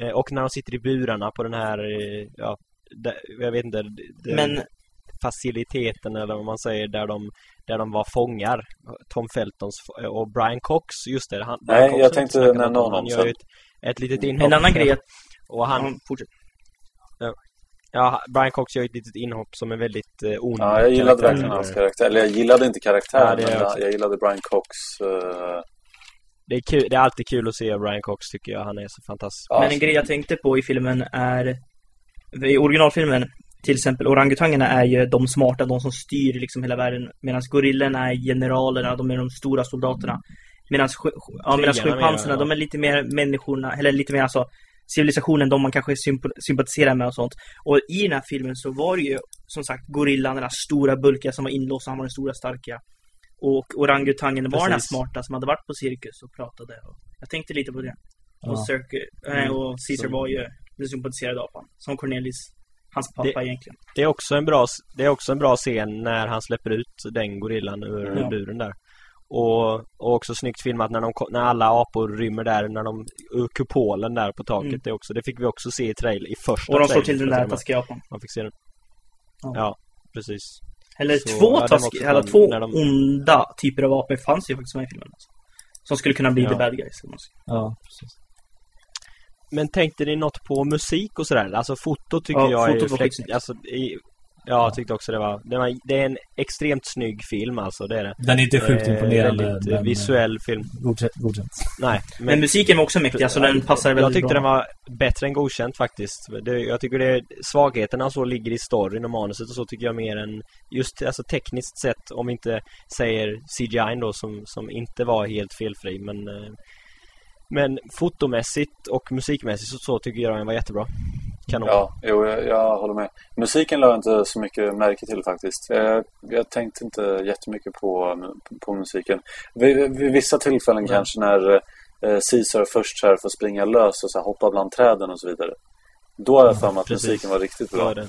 eh, och när de sitter i burarna på den här, eh, ja, där, jag vet inte, det, Men faciliteten eller vad man säger där de, där de var fångar Tom Feltons och Brian Cox, just det han, Nej, Cox jag tänkte nämna om honom Han gör ju ett ett litet inhopp. En annan grej. Och han... Ja, fortsätt. Ja, Brian Cox gör ett litet inhopp som är väldigt eh, ond. Ja, jag gillade karaktär. verkligen hans karaktär. Eller jag gillade inte karaktären, Ja, men jag jag, gillade Brian Cox. eh, Det är, kul, det är alltid kul att se Brian Cox tycker jag. Han är så fantastisk. Men en grej jag tänkte på i filmen är i originalfilmen till exempel orangutangerna är ju de smarta, de som styr liksom hela världen medan gorillorna är generalerna, de är de stora soldaterna. Medan ja, schimpanserna, de är lite mer människorna, eller lite mer alltså civilisationen, de man kanske symp- sympatiserar med och sånt. Och i den här filmen så var det ju som sagt gorillan, den där stora bulkiga som var inlåst, han var den stora starka. Och orangutangen var den här Precis. smarta som hade varit på cirkus och pratade. Och jag tänkte lite på det. Ja. Och, Circus, Mm. äh, och Caesar Så- var ju den sympatiserade apan. Som Cornelis, hans pappa egentligen. Det är också en bra, det är också en bra scen när han släpper ut den gorillan ur Mm. buren där. Och, och också snyggt filmat när, de, när alla apor rymmer där, när de, ur kupolen där på taket. Mm. Det, också, det fick vi också se i trail, i första Och de slår till den där taskiga apan. Man fick se den. Ja. Ja, precis. Eller Så, två ja, också eller två de- onda typer av apor fanns ju faktiskt med i filmen. Alltså. Som skulle kunna bli Ja. the bad guys. Ja, precis. Men tänkte ni något på musik och sådär? Alltså foto tycker Ja, jag är skitsnyggt. alltså, i, Ja, jag tyckte också det var, det var Det är en extremt snygg film alltså, det är det Den är inte sjukt Eh, imponerande, Väldigt eh, men- visuell film Godkänt. godkänt. Nej Men musiken var också mäktig, alltså den passar väldigt Jag tyckte bra. den var bättre än godkänt faktiskt det, Jag tycker det Svagheterna så ligger i storyn och manuset och så tycker jag mer än Just alltså tekniskt sett Om vi inte säger CGI då som, som inte var helt felfri men eh, Men fotomässigt och musikmässigt så, så tycker jag den var jättebra Kanon Ja, jo, jag, jag håller med. Musiken la jag inte så mycket märke till faktiskt. Eh, jag tänkte inte jättemycket på, på musiken. Vid, vid vissa tillfällen Nej. kanske när eh, Caesar först så här får springa lös och så här hoppa bland träden och så vidare. Då har jag för mig att precis. musiken var riktigt bra. det.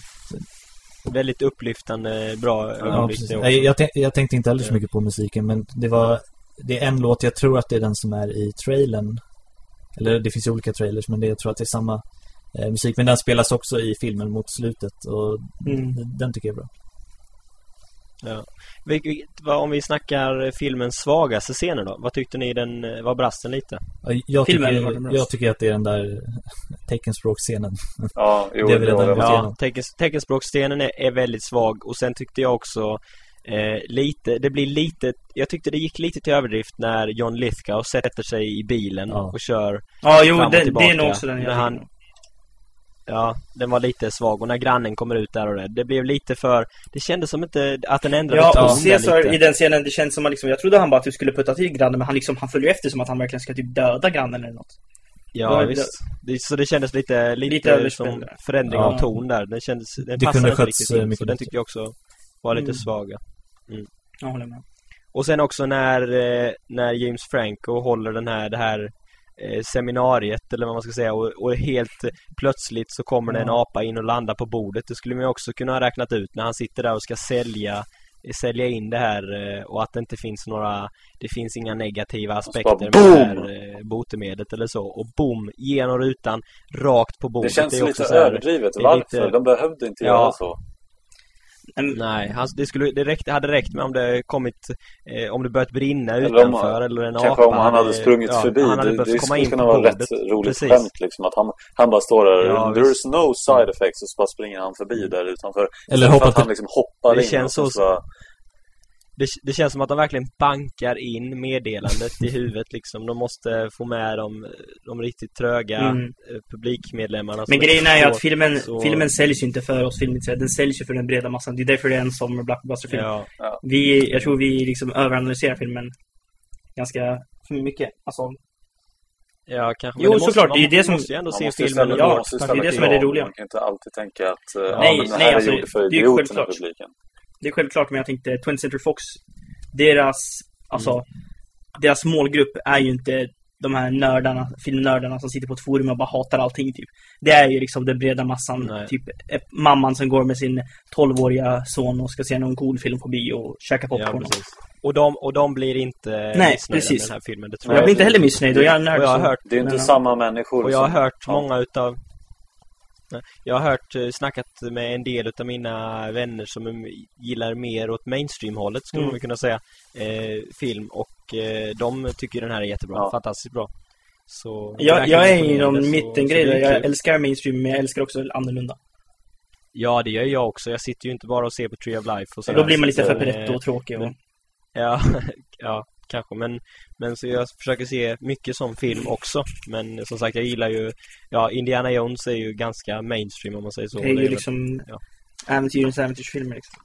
Väldigt upplyftande, bra Ja. Nej, jag, tänk, jag tänkte inte heller så Ja. mycket på musiken, men det var Det är en låt, jag tror att det är den som är i trailern Eller det finns ju olika trailers, men det, jag tror att det är samma eh, musik Men den spelas också i filmen mot slutet och Mm. den, den tycker jag är bra Ja. Om vi snackar filmens svagaste scener då? Vad tyckte ni den, eh, vad brast den lite? Ja, Jag Filmen var den tycker, bra. jag tycker att det är den där [laughs] teckenspråkscenen Ja, jo, [laughs] Det är väl det var redan Ja, igenom. teckens, teckenspråksscenen är, är väldigt svag och sen tyckte jag också eh, lite, det blir lite, jag tyckte det gick lite till överdrift när John Lithgow sätter sig i bilen Ja. och kör Ja, jo, fram och det, det tillbaka. är nog också den När jag han-. Ja, den var lite svag och när grannen kommer ut där och det, det blev lite för, det kändes som inte att den ändrade Ja, och lite. i den scenen, det känns som att liksom, jag trodde han bara typ skulle putta till grannen, men han liksom, han följer efter som att han verkligen ska typ döda grannen eller något. Ja, visst. Det, så det kändes lite, lite, Lite som förändring Ja. av ton där. Den kändes, den Det passade kunde inte riktigt eh, in, mycket så den tyckte jag också var lite Mm. svaga. Jag håller med. Och sen också när, eh, när James Franco håller den här, det här eh, seminariet eller vad man ska säga och, och helt plötsligt så kommer det en apa in och landar på bordet. Det skulle man också kunna ha räknat ut när han sitter där och ska sälja sälja in det här eh, och att det inte finns några det finns inga negativa aspekter med det här eh, botemedlet eller så och boom genom rutan rakt på Det bordet. känns är lite också så här- överdrivet. det Varför? lite- De behövde inte Ja. göra så. Nej, han, det, skulle, det, räckte, hade räckt med om det kommit eh, Om det börjat brinna Eller om- utanför eller en Kanske apa om han hade sprungit ja, förbi. Han hade det skulle kunna vara rätt roligt Precis. skämt liksom. Att han, han bara står där. Ja, is no side effects. Och så bara springer han förbi där utanför. Eller Istället för hoppa att han liksom hoppar Det in. känns och så- bara, det, det känns som att de verkligen bankar in meddelandet i huvudet liksom De måste få med de, de riktigt tröga Mm. eh, publikmedlemmarna men grejen är ju att filmen, så- filmen säljs ju inte för oss filmintresserade, den säljs ju för den breda massan. Det är därför det är en som blockbusterfilm. Ja, Vi, jag tror vi liksom överanalyserar filmen ganska för mycket. Alltså, ja kanske Jo, men det såklart, man, det är det man som- måste ju ändå man se filmen ja, man det är det som är det roliga. Man kan inte alltid tänka att eh, ja, Nej, men det här nej, alltså, är gjort för det ju idioterna i publiken. Det är självklart, men jag tänkte 20th Century Fox, deras, alltså, Mm. deras målgrupp är ju inte de här nördarna, filmnördarna som sitter på ett forum och bara hatar allting typ. Det är ju liksom den breda massan, Nej. typ eh, mamman som går med sin 12-åriga son och ska se någon cool film på bio och käka Ja, popcorn. precis. Och de, och de blir inte Nej, missnöjda precis. med den här filmen, det tror jag jag. blir inte heller missnöjd och jag är nörd Och jag har hört Det är inte Men, samma människor Och jag har hört ja. många utav Jag har hört, eh, snackat med en del utav mina vänner som gillar mer åt mainstream-hållet skulle Mm. man kunna säga eh, Film och eh, de tycker den här är jättebra, Ja. fantastiskt bra Så Jag, jag är i imponerande, någon så- mittengrej så det där. är Jag älskar mainstream men jag älskar också annorlunda. Ja, det gör jag också. Jag sitter ju inte bara och ser på Tree of Life och Så sådär. då blir man lite för pretto och tråkig. Och... Ja, [laughs] ja, kanske. Men, men så jag försöker se mycket som film också. Men som sagt, jag gillar ju... Ja, Indiana Jones är ju ganska mainstream om man säger så. Det är ju liksom ja. äventyrens äventyrsfilmer liksom.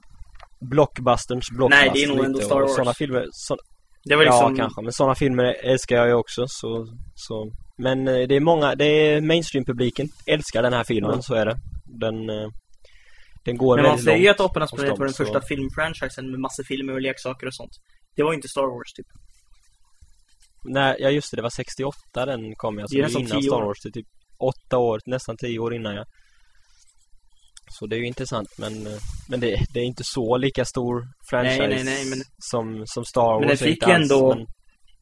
Blockbusterns blockbuster Nej, det är nog ändå Star Wars. Såna filmer, så, Det var liksom... Ja, kanske. Men sådana filmer älskar jag ju också. Så, så. Men eh, det är många, det är mainstream-publiken älskar den här filmen, Ja. så är det. Den, eh, den går Men man säger ju att hos planet var den första filmfranchisen med massor filmer och leksaker och sånt. Det var inte Star Wars typ. Nej, ja just det, det var 68 den kom alltså. Det är Det är innan Star. Wars, det är typ åtta år, nästan tio år innan ja. Så det är ju intressant men, eh, men det, det är inte så lika stor franchise Nej, nej, nej, men- som, som Star Wars Men den fick ju alls, ändå... men-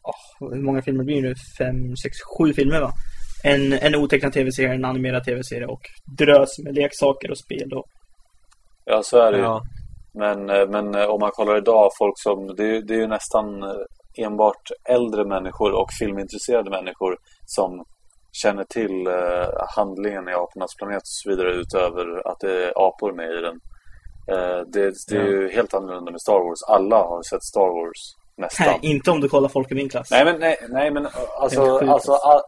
Åh, hur många filmer blir det nu? Fem, sex, sju filmer va? En, en otecknad tv-serie, en animerad tv-serie och drös med leksaker och spel och... Ja, så är det ju. Ja. Men, eh, men eh, om man kollar idag, folk som, det, det är ju nästan eh, enbart äldre människor och filmintresserade människor som känner till eh, handlingen i Apornas planet och så vidare utöver att det är apor med i den. Eh, det det är Ja. ju helt annorlunda med Star Wars. Alla har sett Star Wars, nästan. Nej, inte om du kollar folk i min klass. Nej men, nej, nej, men alltså... alltså a,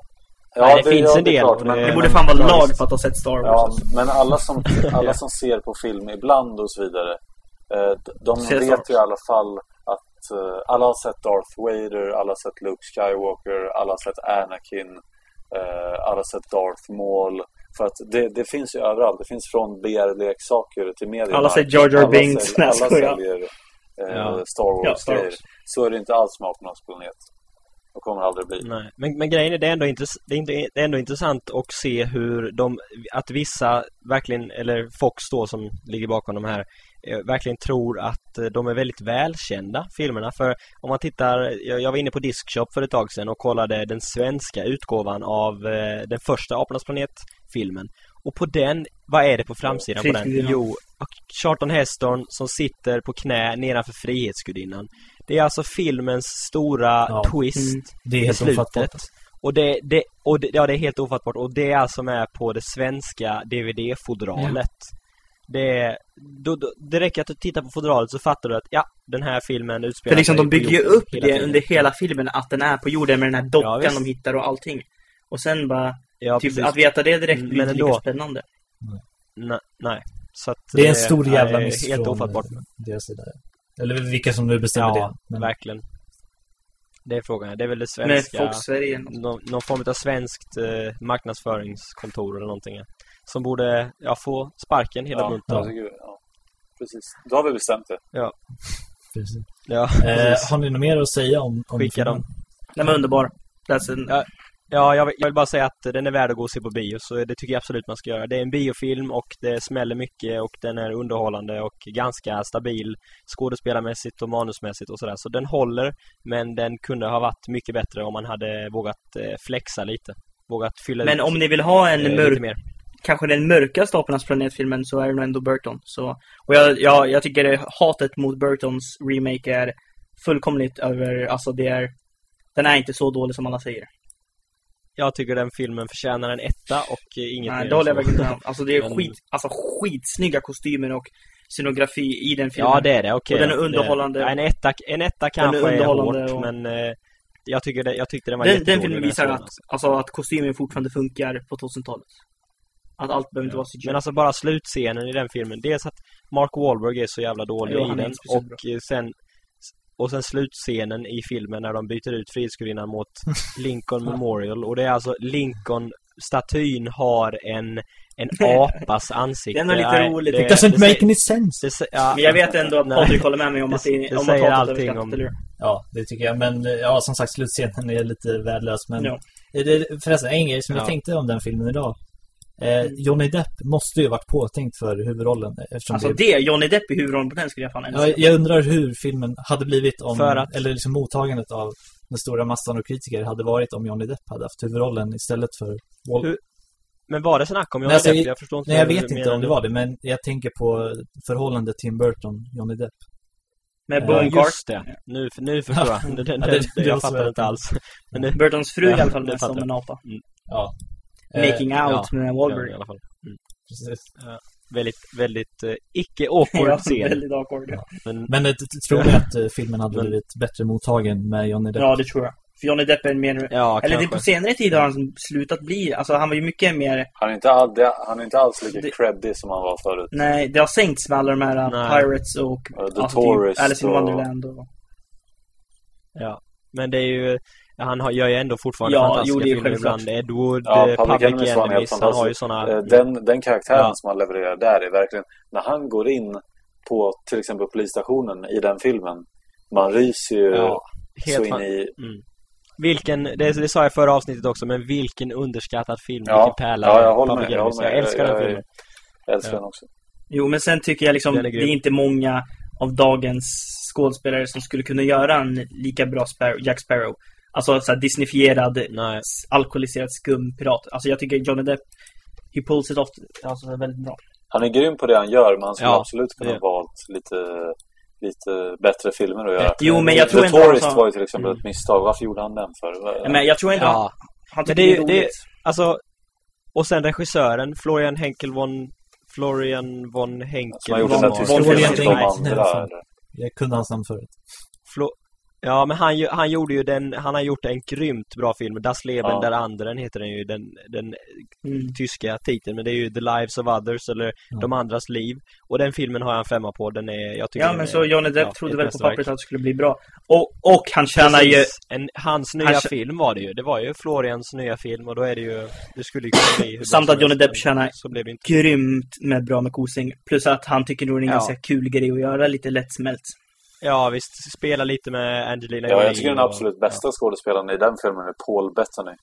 Nej, det finns ja, en det del, klart, men- det- Det borde fan vara ja, lag på att ha sett Star Wars. Ja, men alla som, [laughs] alla som ser på film ibland och så vidare De Ser Star vet ju i alla fall att eh, alla har sett Darth Vader, alla har sett Luke Skywalker, alla har sett Anakin eh, Alla har sett Darth Maul. För att det, det finns ju överallt, det finns från BR-leksaker till media. Alla säger Jar Jar Alla Binks. Alla säljer eh, Ja. Star Ja, Wars Star Wars. grejer Så är det inte alls med Apornas planet. Och kommer aldrig bli. Nej, men, men grejen är det är, ändå intress- det, är inte, det är ändå intressant att se hur de, att vissa verkligen, eller Fox då som ligger bakom de här, eh, verkligen tror att eh, de är väldigt välkända filmerna. För om man tittar, jag, var inne på Discshop för ett tag sedan och kollade den svenska utgåvan av eh, den första Apornas planet-filmen. Och på den, vad är det på framsidan på den? Jo, Charlton Heston som sitter på knä nedanför Frihetsgudinnan. Det är alltså filmens stora Ja. twist Mm. Det är i helt slutet. ofattbart. Och det, det, och det, ja det är helt ofattbart och det är alltså med på det svenska DVD-fodralet. Det, är- då, då, det räcker att du tittar på fodralet så fattar du att ja, den här filmen utspelar För liksom sig de på bygger ju upp hela det tiden. under hela filmen att den är på jorden med den här dockan visst. de hittar och allting. Och sen bara, Ja, typ precis. att veta det direkt blir inte lika spännande. Nej, nej. Så att, Det är en eh, stor ja, jävla miss Helt ofattbart. eh, deras sida. Eller vilka som nu bestämmer Ja, det. Men verkligen. Det är frågan. Det är väl det Med svenska... Fox Sverige. någon, någon form av svenskt eh, marknadsföringskontor eller någonting. ja. Som borde ja, få sparken hela ja, bunten. ja. ja, precis Då har vi bestämt det precis. Ja, Eh, precis. har ni något mer att säga om, om Skicka filmen? dem. Den var underbar. An... Ja, Ja, jag vill, jag vill bara säga att den är värd att gå och se på bio, så det tycker jag absolut man ska göra. Det är en biofilm och det smäller mycket och den är underhållande och ganska stabil skådespelarmässigt och manusmässigt och sådär. Så den håller, men den kunde ha varit mycket bättre om man hade vågat eh, flexa lite. Vågat fylla Men ut om ni vill ha en eh, mörk, lite mer. Kanske den mörkaste Apornas planetfilmen så är det nog ändå Burton. Så, och jag, jag, jag tycker det, hatet mot Burtons remake är fullkomligt över, alltså det är, den är inte så dålig som alla säger. Jag tycker den filmen förtjänar en etta och inget Nej, mer det håller jag verkligen med om. Alltså det är Men- skit, alltså skitsnygga kostymer och scenografi i den filmen. Ja, det är det. Okej. Och den är. Det- underhållande. Ja, en etta, en etta är kanske är, underhållande hårt, och- men eh, jag, tycker det, jag tyckte den var Den, den filmen visar att, den, alltså. alltså, att kostymen fortfarande funkar på 2000-talet. Att allt behöver inte vara så Men alltså bara slutscenen i den filmen. Dels att Mark Wahlberg är så jävla dålig Ja, i den och eh, sen och sen slutscenen i filmen när de byter ut Frihetsgudinnan mot [laughs] Lincoln Memorial och det är alltså Lincoln statyn har en en [laughs] apas ansikte. Det är lite Nej, roligt. It doesn't make säger- any sense. det ja, Men jag vet ändå att. Patrik håller med mig om att det, Det om att säger allting om- eller hur? Ja, det tycker jag. Men ja, som sagt, slutscenen är lite värdelös. Men Ja. är det, förresten, en grej som jag Ja. tänkte om den filmen idag. Eh, Johnny Depp måste ju varit påtänkt för huvudrollen. Eftersom Alltså det, det, Johnny Depp i huvudrollen på den skulle jag fan älska. ja, jag undrar hur filmen hade blivit om, att- eller liksom mottagandet av den stora massan av kritiker hade varit om Johnny Depp hade haft huvudrollen istället för Wal- Hur- Men var det snack om Johnny Nej, alltså, Depp? Jag förstår inte Nej, jag vet inte om det nu. var det, men jag tänker på förhållandet Tim Burton, Johnny Depp. Med Ja, Bowen Carter. Just det. Nu, nu förstår [laughs] jag. Det, det, Ja, det, jag fattar inte alls. [laughs] Men det, Burtons fru i alla fall som en apa. Ja. Making Eh, out med Wahlberg. Ja, i alla fall. Mm. precis. Väldigt, väldigt eh, icke-awkward Ja, scen. väldigt awkward. Ja. Men, Men eh, t- t- tror ni att eh, filmen hade Men- blivit bättre mottagen med Johnny Depp? ja, det tror jag. För Johnny Depp är en mer... ja, Eller det på senare tid har han slutat bli... Alltså han var ju mycket mer... Han är inte, all, det- han är inte alls lika Det- creddy som han var förut. Nej, det har sänkts med alla de här uh, Nej. Pirates och... Uh, The alltså, typ Tourist Alice in och- Wonderland och... Ja. Men det är ju... Han har, gör ju ändå fortfarande Ja, fantastiska jo, det är filmer ibland. Ed Wood, Ja, Public Public, Enemies han har ju såna... Eh, Den, den karaktären Ja. som han levererar där är verkligen... När han går in på till exempel polisstationen i den filmen. Man ryser ju Ja, så in i... Mm. Vilken, det, det sa jag förra avsnittet också, men vilken underskattad film, Ja, vilken pärla. ja jag håller med. Jag, håller med. jag älskar den jag, filmen. Jag älskar Ja. den också. Jo, men sen tycker jag liksom... Den Det är grym. är inte många av dagens skådespelare som skulle kunna göra en lika bra Sparrow, Jack Sparrow. Alltså såhär disneyfierad, Nej. s- alkoholiserad skumpirat. Alltså jag tycker Johnny Depp, he pulls it off, alltså väldigt bra. Han är grym på det han gör, men han skulle Ja, absolut kunna det- valt lite, lite bättre filmer att göra. Jo, men jag tror The Tourist alltså- var ju till exempel Mm. ett misstag. Varför gjorde han den för? Men jag tror ändå Ja. han tycker det det är det är-. Alltså, och sen regissören, Florian Henkel von... Florian von Henkel Som har gjort von den där tyska Von filmen? Jag kunde hans namn förut. Flo ja, men han, ju- han gjorde ju den, han har gjort en grymt bra film. Das Leben Ja. der anderen heter den ju, den, den Mm. tyska titeln. Men det är ju The Lives of Others, eller Ja. De andras liv. Och den filmen har jag en femma på. Den är, jag tycker Ja, men är, så Johnny Depp ja, trodde väl på pappret att det skulle bli bra. Och, och han tjänar ju... Precis. En, hans nya Han film var det ju. Det var ju Florians nya film och då är det ju, det skulle ju kunna bli Samt att Johnny Depp tjänar Så blev inte. grymt med bra med kosing. Plus att han tycker nog det är en ganska kul grej att göra, lite lättsmält. Ja, visst. Spela lite med Angelina Ja, Jolie jag tycker den och- absolut bästa skådespelaren i den filmen är Paul Bettany.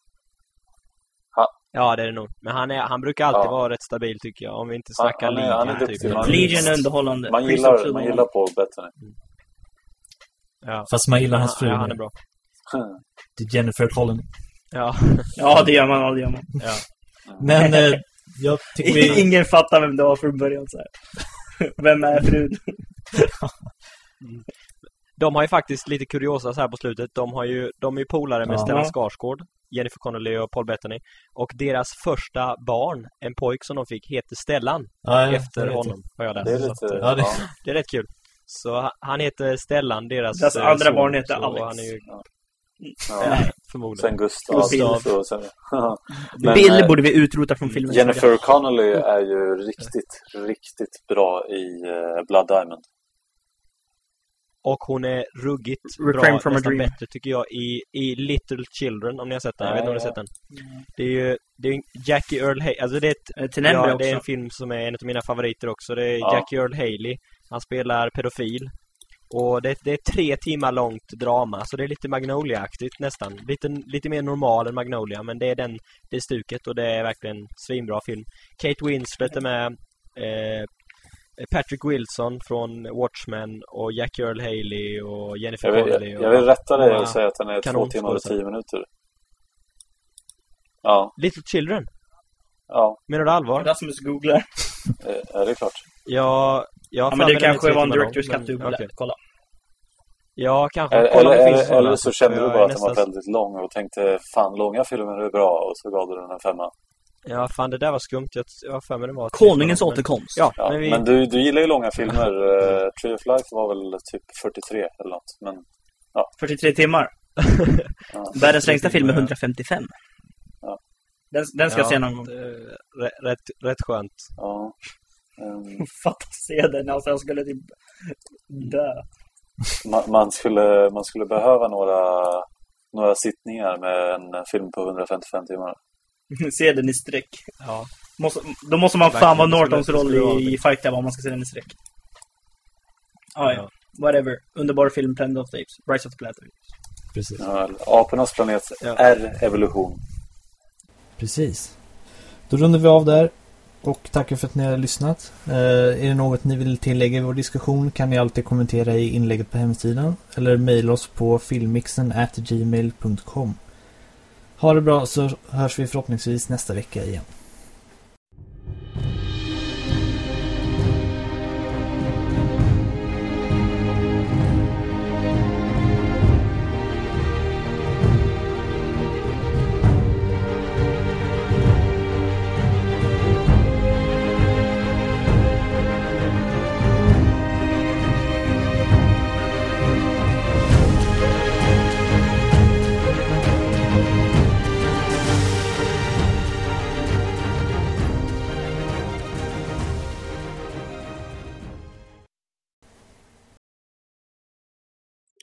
Ja, det är det nog. Men han, är, han brukar alltid Ja. vara rätt stabil tycker jag. Om vi inte Han- snackar han är- han är Legion, duktig. typ. Man- Legion är underhållande. Man gillar, man gillar Paul Bettany. Ja. Fast man gillar hans fru. Ja, han är bra. [laughs] Det är Jennifer Collin. Ja. Ja, det gör man. Ja, det gör man. ja. Men eh, jag [laughs] tycker vi... Ingen fattar vem det var från början så här. Vem är frun? [laughs] De har ju faktiskt lite kuriosa så här på slutet. De, har ju, de är ju polare med Ja. Stellan Skarsgård, Jennifer Connelly och Paul Bettany. Och deras första barn, en pojk som de fick, heter Stellan. Ja, ja, efter honom, har jag läst. Det är Så lite... att, Ja, det- ja. det är rätt kul. Så ha- han heter Stellan, deras Deras eh, andra son. barn heter Alex. Han är ju, Ja. [laughs] förmodligen. Sen Gustav. Och Bill. Så, sen, [laughs] Men, Bill eh, borde vi utrota från filmen. Jennifer Connelly är ju riktigt, riktigt bra i eh, Blood Diamond. Och hon är ruggigt Refrain bra, from a nästan dream. bättre tycker jag, i, i Little Children, om ni har sett den. Jag vet inte om ni har sett den. Det är ju det är Jackie Earl Haley, alltså det är, ett, Eh, ja, det är en film som är en av mina favoriter också. Det är Ja. Jackie Earl Haley. Han spelar pedofil. Och det, det är tre timmar långt drama, så det är lite Magnolia-aktigt nästan. Lite, lite mer normal än Magnolia, men det är den, det är stuket och det är verkligen svinbra film. Kate Winslet är med, eh, Patrick Wilson från Watchmen och Jackie Earl Haley och Jennifer Jag vill, Connelly. jag, och jag vill rätta dig och säga att den är två timmar och tio minuter. Ja, Little Children? ja, Menar du allvar? Rasmus googlar. [laughs] eh, ja, det är klart. Ja, jag Ja, men det är kanske var en director's cut du okej. Kolla. Ja, kanske. Eller, Kolla det eller, sådana, eller så kände du bara är att den var väldigt lång och tänkte fan, långa filmer är bra och så gav du den en femma. Ja, fan det där var skumt. Jag har för mig den var tre Konungens men- återkomst. Ja, Ja, men vi... Men du, du gillar ju långa filmer. Uh, Tree of Life var väl typ 43 eller något. Men 43 timmar. ja. [laughs] Världens längsta film är 155. Ja. Den, den ska jag ja, se någon gång. det Rätt, rätt, skönt. ja. [laughs] Ehm, Fatta se den, alltså jag skulle typ dö. man, man, skulle, man skulle behöva några, några sittningar med en film på 155 timmar. [laughs] se den i streck. Ja. Måste, då måste man fan vara Nortons roll i, i Fight Club om man ska se den i streck. Ah, ja, Ja. whatever. Underbar film, Planet of the Apes. Rise of the Planet of the Apes. Precis. Ja, Apornas planet Ja. är evolution. Precis. Då rundar vi av där. Och tackar för att ni har lyssnat. Eh, är det något ni vill tillägga i vår diskussion kan ni alltid kommentera i inlägget på hemsidan. Eller mejla oss på filmmixen at gmail.com. Ha det bra så hörs vi förhoppningsvis nästa vecka igen.